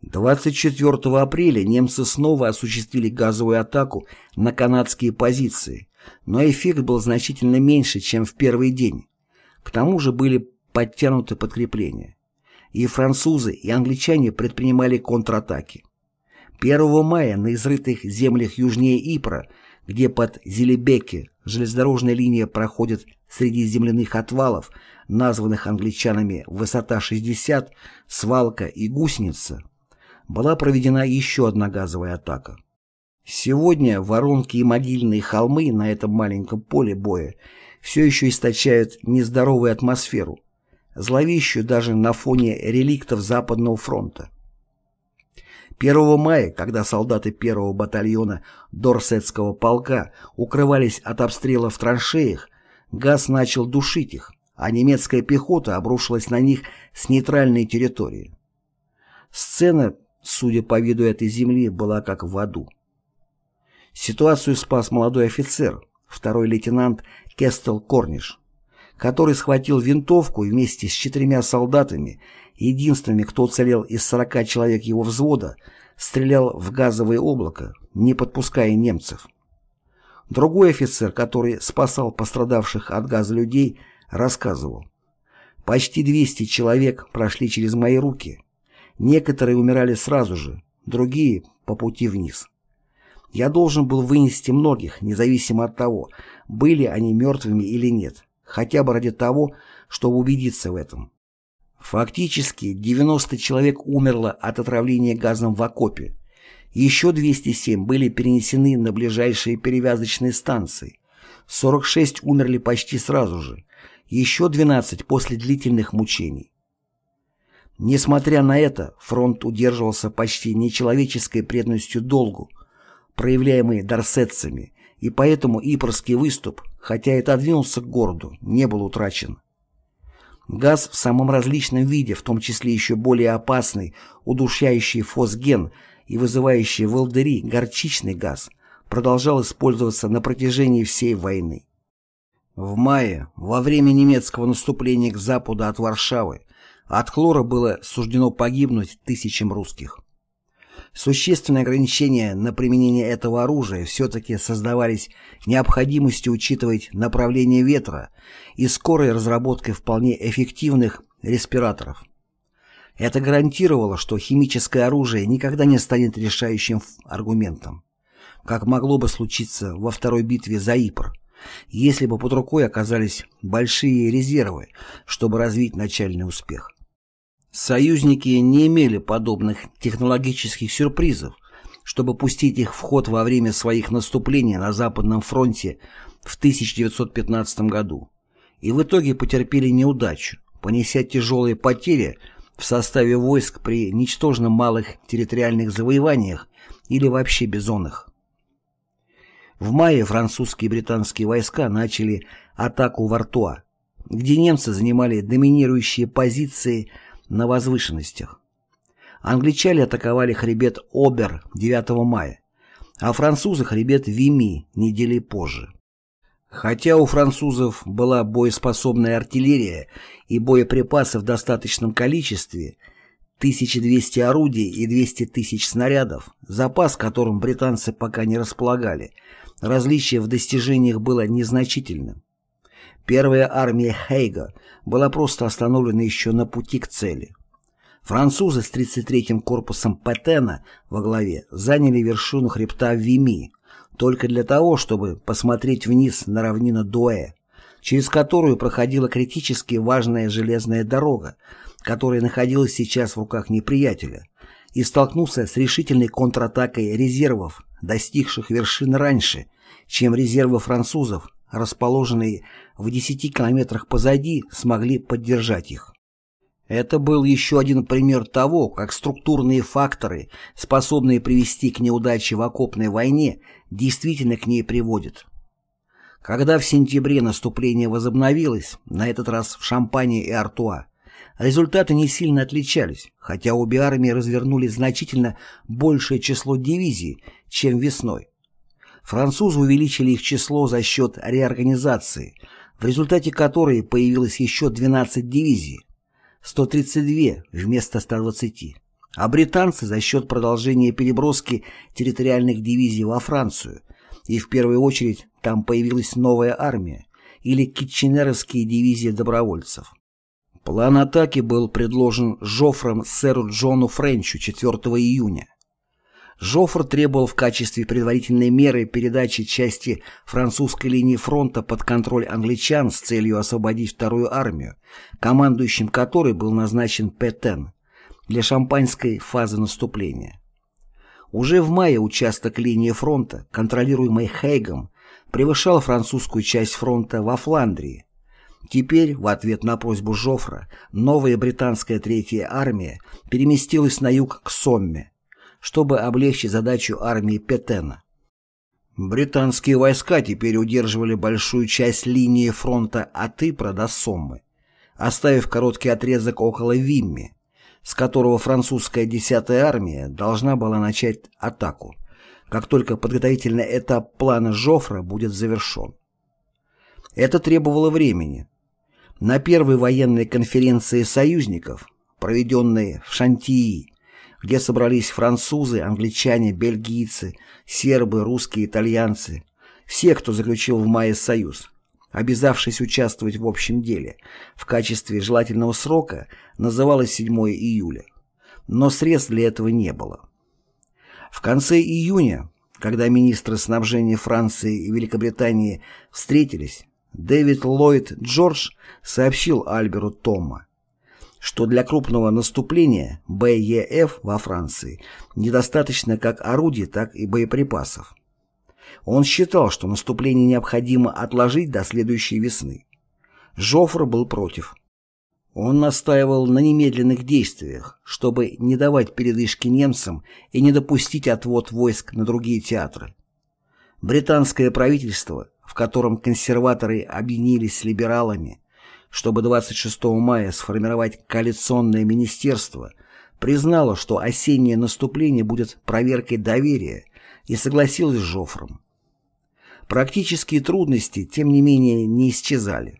24 апреля немцы снова осуществили газовую атаку на канадские позиции, но эффект был значительно меньше, чем в первый день. К тому же были подтянуты подкрепления. И французы, и англичане предпринимали контратаки. 1 мая на изрытых землях южнее Ипра, где под Зелебеке железнодорожная линия проходит среди земляных отвалов, названных англичанами «Высота 60», «Свалка» и «Гусеница», была проведена еще одна газовая атака. Сегодня воронки и могильные холмы на этом маленьком поле боя все еще источают нездоровую атмосферу, зловещую даже на фоне реликтов Западного фронта. 1 мая, когда солдаты первого батальона Дорсетского полка укрывались от обстрела в траншеях, газ начал душить их, а немецкая пехота обрушилась на них с нейтральной территории. Сцена, судя по виду этой земли, была как в аду. Ситуацию спас молодой офицер, второй лейтенант Кестел Корниш, который схватил винтовку и вместе с четырьмя солдатами, единственными, кто уцелел из сорока человек его взвода, стрелял в газовое облако, не подпуская немцев. Другой офицер, который спасал пострадавших от газа людей, рассказывал. «Почти 200 человек прошли через мои руки. Некоторые умирали сразу же, другие — по пути вниз. Я должен был вынести многих, независимо от того, были они мертвыми или нет, хотя бы ради того, чтобы убедиться в этом. Фактически 90 человек умерло от отравления газом в окопе, еще 207 были перенесены на ближайшие перевязочные станции. 46 умерли почти сразу же, еще 12 после длительных мучений. Несмотря на это, фронт удерживался почти нечеловеческой преданностью долгу, проявляемой дорсетцами, и поэтому Ипорский выступ, хотя и отодвинулся к городу, не был утрачен. Газ в самом различном виде, в том числе еще более опасный, удушающий фосген – и вызывающий волдыри горчичный газ продолжал использоваться на протяжении всей войны. В мае, во время немецкого наступления к западу от Варшавы, от хлора было суждено погибнуть тысячам русских. Существенные ограничения на применение этого оружия все-таки создавались необходимостью учитывать направление ветра и скорой разработкой вполне эффективных респираторов. Это гарантировало, что химическое оружие никогда не станет решающим аргументом, как могло бы случиться во второй битве за Ипр, если бы под рукой оказались большие резервы, чтобы развить начальный успех. Союзники не имели подобных технологических сюрпризов, чтобы пустить их в ход во время своих наступлений на Западном фронте в 1915 году, и в итоге потерпели неудачу, понеся тяжелые потери – в составе войск при ничтожно малых территориальных завоеваниях или вообще бизонах. В мае французские и британские войска начали атаку в Артуа, где немцы занимали доминирующие позиции на возвышенностях. Англичане атаковали хребет Обер 9 мая, а французы хребет Вими недели позже. Хотя у французов была боеспособная артиллерия и боеприпасы в достаточном количестве, 1200 орудий и 200 тысяч снарядов, запас которым британцы пока не располагали, различие в достижениях было незначительным. Первая армия Хейга была просто остановлена еще на пути к цели. Французы с 33-м корпусом Петена во главе заняли вершину хребта Вими, только для того, чтобы посмотреть вниз на равнину Дуэ, через которую проходила критически важная железная дорога, которая находилась сейчас в руках неприятеля, и столкнулся с решительной контратакой резервов, достигших вершин раньше, чем резервы французов, расположенные в 10 километрах позади, смогли поддержать их. Это был еще один пример того, как структурные факторы, способные привести к неудаче в окопной войне, действительно к ней приводят. Когда в сентябре наступление возобновилось, на этот раз в Шампане и Артуа, Результаты не сильно отличались, хотя обе армии развернули значительно большее число дивизий, чем весной. Французы увеличили их число за счет реорганизации, в результате которой появилось еще 12 дивизий, 132 вместо 120, а британцы за счет продолжения переброски территориальных дивизий во Францию, и в первую очередь там появилась новая армия, или китченеровские дивизии добровольцев. План атаки был предложен Жофром сэру Джону Френчу 4 июня. Жофр требовал в качестве предварительной меры передачи части французской линии фронта под контроль англичан с целью освободить вторую армию, командующим которой был назначен Петен, для шампанской фазы наступления. Уже в мае участок линии фронта, контролируемый Хейгом, превышал французскую часть фронта во Фландрии, Теперь, в ответ на просьбу Жофра, новая британская Третья армия переместилась на юг к Сомме, чтобы облегчить задачу армии Петена. Британские войска теперь удерживали большую часть линии фронта от Ипра до Соммы, оставив короткий отрезок около Вимми, с которого французская 10-я армия должна была начать атаку, как только подготовительный этап плана Жофра будет завершен. Это требовало времени, на первой военной конференции союзников, проведенной в Шантии, где собрались французы, англичане, бельгийцы, сербы, русские, итальянцы, все, кто заключил в мае союз, обязавшись участвовать в общем деле, в качестве желательного срока называлось 7 июля. Но средств для этого не было. В конце июня, когда министры снабжения Франции и Великобритании встретились, Дэвид Ллойд Джордж сообщил Альберу Тома, что для крупного наступления БЕФ во Франции недостаточно как орудий, так и боеприпасов. Он считал, что наступление необходимо отложить до следующей весны. Жофр был против. Он настаивал на немедленных действиях, чтобы не давать передышки немцам и не допустить отвод войск на другие театры. Британское правительство в котором консерваторы объединились с либералами, чтобы 26 мая сформировать коалиционное министерство, признало, что осеннее наступление будет проверкой доверия и согласилось с Жофром. Практические трудности, тем не менее, не исчезали.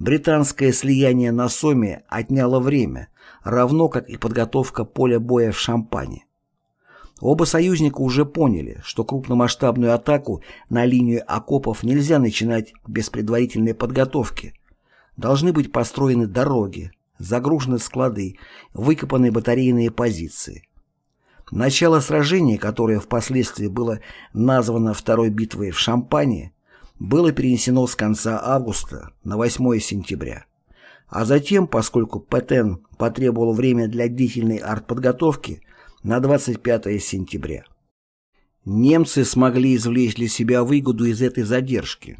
Британское слияние на Соме отняло время, равно как и подготовка поля боя в Шампане. Оба союзника уже поняли, что крупномасштабную атаку на линию окопов нельзя начинать без предварительной подготовки. Должны быть построены дороги, загружены склады, выкопаны батарейные позиции. Начало сражения, которое впоследствии было названо Второй битвой в Шампане, было перенесено с конца августа на 8 сентября. А затем, поскольку Петен потребовал время для длительной артподготовки, на 25 сентября. Немцы смогли извлечь для себя выгоду из этой задержки.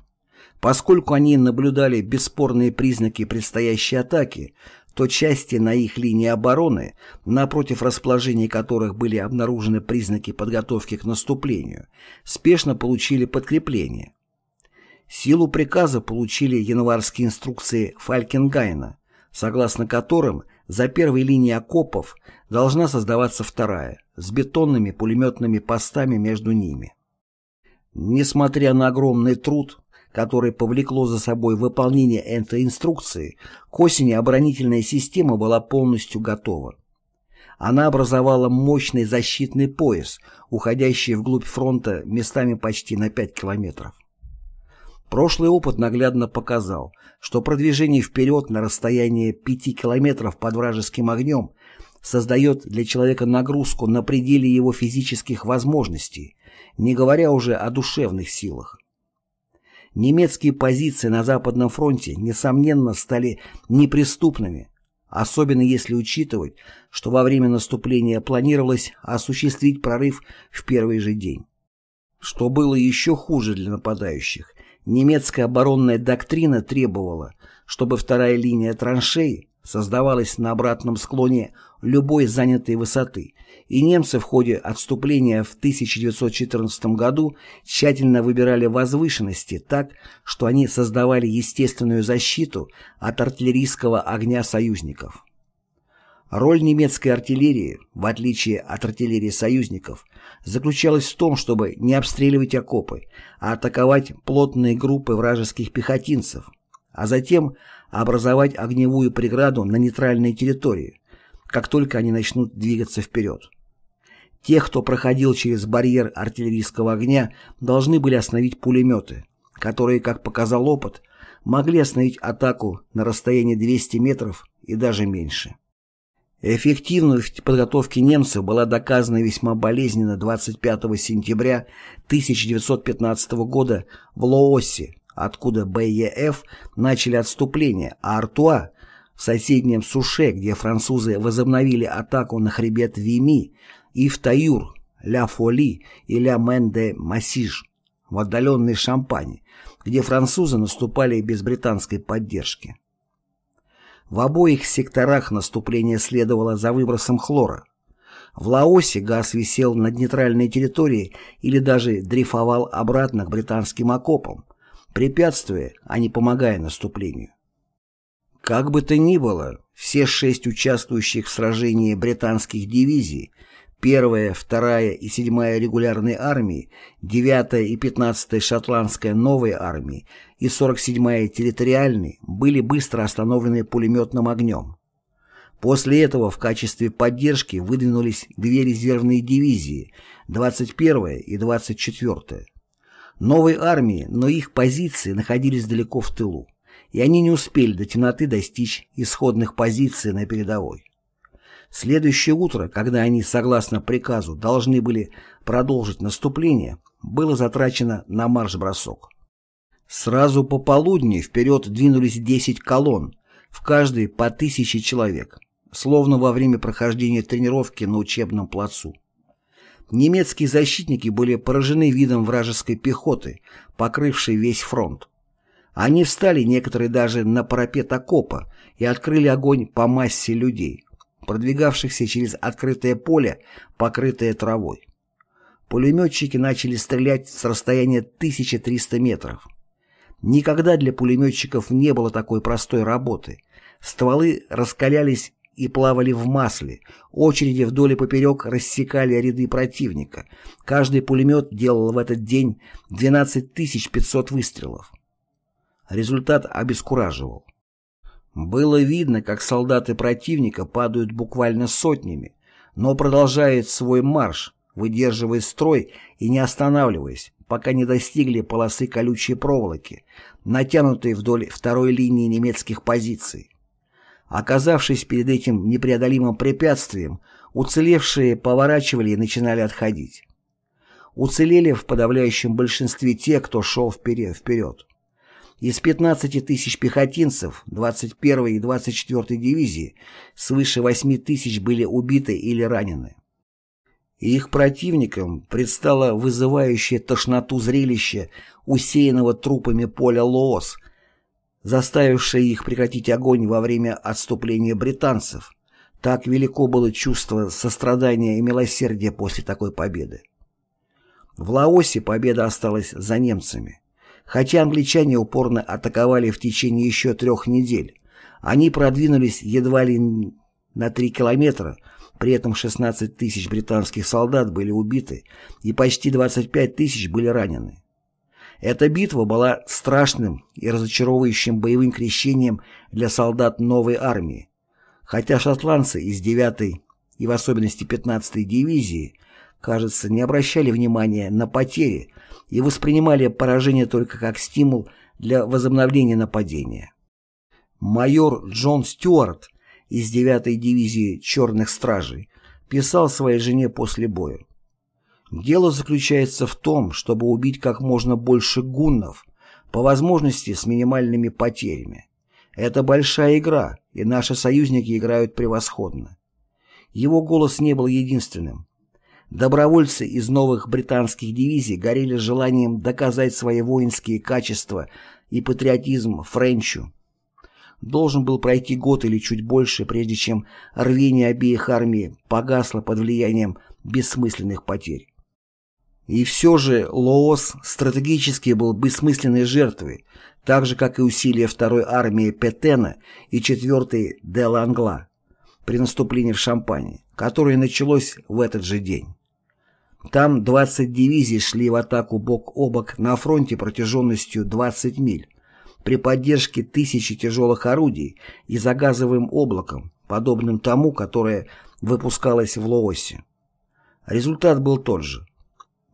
Поскольку они наблюдали бесспорные признаки предстоящей атаки, то части на их линии обороны, напротив расположения которых были обнаружены признаки подготовки к наступлению, спешно получили подкрепление. Силу приказа получили январские инструкции Фалькенгайна, согласно которым за первой линией окопов должна создаваться вторая, с бетонными пулеметными постами между ними. Несмотря на огромный труд, который повлекло за собой выполнение этой инструкции, к осени оборонительная система была полностью готова. Она образовала мощный защитный пояс, уходящий вглубь фронта местами почти на 5 километров. Прошлый опыт наглядно показал, что продвижение вперед на расстояние 5 километров под вражеским огнем создает для человека нагрузку на пределе его физических возможностей, не говоря уже о душевных силах. Немецкие позиции на Западном фронте, несомненно, стали неприступными, особенно если учитывать, что во время наступления планировалось осуществить прорыв в первый же день. Что было еще хуже для нападающих, немецкая оборонная доктрина требовала, чтобы вторая линия траншей создавалась на обратном склоне любой занятой высоты, и немцы в ходе отступления в 1914 году тщательно выбирали возвышенности так, что они создавали естественную защиту от артиллерийского огня союзников. Роль немецкой артиллерии, в отличие от артиллерии союзников, заключалась в том, чтобы не обстреливать окопы, а атаковать плотные группы вражеских пехотинцев, а затем образовать огневую преграду на нейтральной территории, как только они начнут двигаться вперед. Тех, кто проходил через барьер артиллерийского огня, должны были остановить пулеметы, которые, как показал опыт, могли остановить атаку на расстоянии 200 метров и даже меньше. Эффективность подготовки немцев была доказана весьма болезненно 25 сентября 1915 года в Лоосе, откуда БЕФ начали отступление, а Артуа в соседнем Суше, где французы возобновили атаку на хребет Вими, и в Таюр, Ля Фоли и Ля Мен Массиж, в отдаленной Шампани, где французы наступали без британской поддержки. В обоих секторах наступление следовало за выбросом хлора. В Лаосе газ висел над нейтральной территорией или даже дрейфовал обратно к британским окопам, препятствуя, а не помогая наступлению. Как бы то ни было, все шесть участвующих в сражении британских дивизий, первая, вторая и седьмая регулярные армии, девятая и пятнадцатая шотландская новой армии и сорок седьмая территориальной были быстро остановлены пулеметным огнем. После этого в качестве поддержки выдвинулись две резервные дивизии, 21-я и 24-я новой армии, но их позиции находились далеко в тылу, и они не успели до темноты достичь исходных позиций на передовой. Следующее утро, когда они, согласно приказу, должны были продолжить наступление, было затрачено на марш-бросок. Сразу по полудни вперед двинулись 10 колонн, в каждой по тысяче человек, словно во время прохождения тренировки на учебном плацу. Немецкие защитники были поражены видом вражеской пехоты, покрывшей весь фронт. Они встали, некоторые даже на парапет окопа, и открыли огонь по массе людей, продвигавшихся через открытое поле, покрытое травой. Пулеметчики начали стрелять с расстояния 1300 метров. Никогда для пулеметчиков не было такой простой работы. Стволы раскалялись и плавали в масле, очереди вдоль и поперек рассекали ряды противника. Каждый пулемет делал в этот день 12 500 выстрелов. Результат обескураживал. Было видно, как солдаты противника падают буквально сотнями, но продолжают свой марш, выдерживая строй и не останавливаясь, пока не достигли полосы колючей проволоки, натянутой вдоль второй линии немецких позиций. Оказавшись перед этим непреодолимым препятствием, уцелевшие поворачивали и начинали отходить. Уцелели в подавляющем большинстве те, кто шел вперед. Из 15 тысяч пехотинцев 21 и 24 дивизии свыше 8 тысяч были убиты или ранены. их противникам предстало вызывающее тошноту зрелище усеянного трупами поля Лоос, заставившее их прекратить огонь во время отступления британцев. Так велико было чувство сострадания и милосердия после такой победы. В Лаосе победа осталась за немцами. Хотя англичане упорно атаковали в течение еще трех недель, они продвинулись едва ли на три километра, при этом 16 тысяч британских солдат были убиты и почти 25 тысяч были ранены. Эта битва была страшным и разочаровывающим боевым крещением для солдат новой армии, хотя шотландцы из 9-й и в особенности 15-й дивизии, кажется, не обращали внимания на потери и воспринимали поражение только как стимул для возобновления нападения. Майор Джон Стюарт из 9-й дивизии «Черных стражей» писал своей жене после боя. Дело заключается в том, чтобы убить как можно больше гуннов, по возможности с минимальными потерями. Это большая игра, и наши союзники играют превосходно. Его голос не был единственным. Добровольцы из новых британских дивизий горели желанием доказать свои воинские качества и патриотизм Френчу. Должен был пройти год или чуть больше, прежде чем рвение обеих армий погасло под влиянием бессмысленных потерь. И все же Лоос стратегически был бессмысленной жертвой, так же, как и усилия второй армии Петена и 4-й де Лангла при наступлении в Шампане, которое началось в этот же день. Там 20 дивизий шли в атаку бок о бок на фронте протяженностью 20 миль, при поддержке тысячи тяжелых орудий и за газовым облаком, подобным тому, которое выпускалось в Лоосе. Результат был тот же –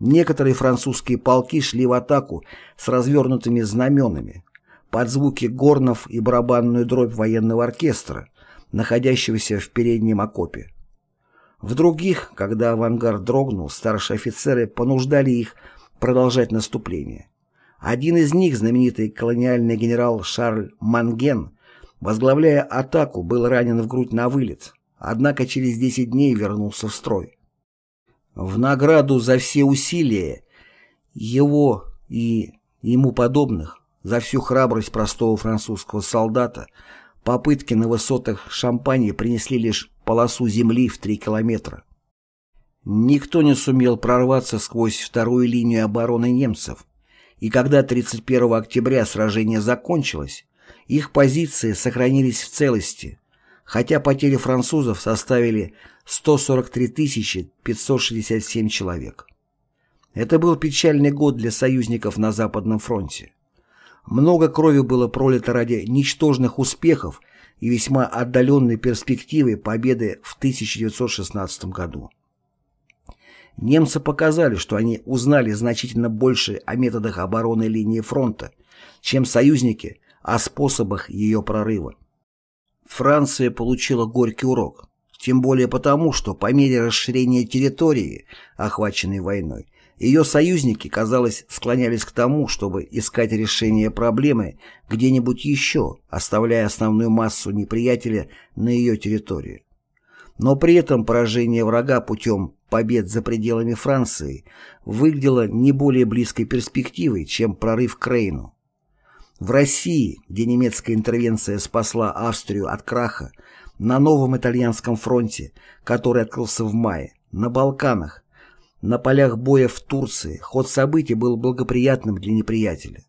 Некоторые французские полки шли в атаку с развернутыми знаменами, под звуки горнов и барабанную дробь военного оркестра, находящегося в переднем окопе. В других, когда авангард дрогнул, старшие офицеры понуждали их продолжать наступление. Один из них, знаменитый колониальный генерал Шарль Манген, возглавляя атаку, был ранен в грудь на вылет, однако через 10 дней вернулся в строй. В награду за все усилия его и ему подобных, за всю храбрость простого французского солдата, попытки на высотах Шампании принесли лишь полосу земли в три километра. Никто не сумел прорваться сквозь вторую линию обороны немцев, и когда 31 октября сражение закончилось, их позиции сохранились в целости, хотя потери французов составили 143 567 человек. Это был печальный год для союзников на Западном фронте. Много крови было пролито ради ничтожных успехов и весьма отдаленной перспективы победы в 1916 году. Немцы показали, что они узнали значительно больше о методах обороны линии фронта, чем союзники о способах ее прорыва. Франция получила горький урок. Тем более потому, что по мере расширения территории, охваченной войной, ее союзники, казалось, склонялись к тому, чтобы искать решение проблемы где-нибудь еще, оставляя основную массу неприятеля на ее территории. Но при этом поражение врага путем побед за пределами Франции выглядело не более близкой перспективой, чем прорыв к Рейну. В России, где немецкая интервенция спасла Австрию от краха, на новом итальянском фронте, который открылся в мае, на Балканах, на полях боя в Турции ход событий был благоприятным для неприятеля.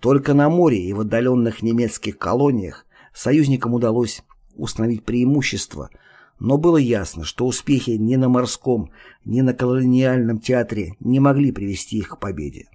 Только на море и в отдаленных немецких колониях союзникам удалось установить преимущество, но было ясно, что успехи ни на морском, ни на колониальном театре не могли привести их к победе.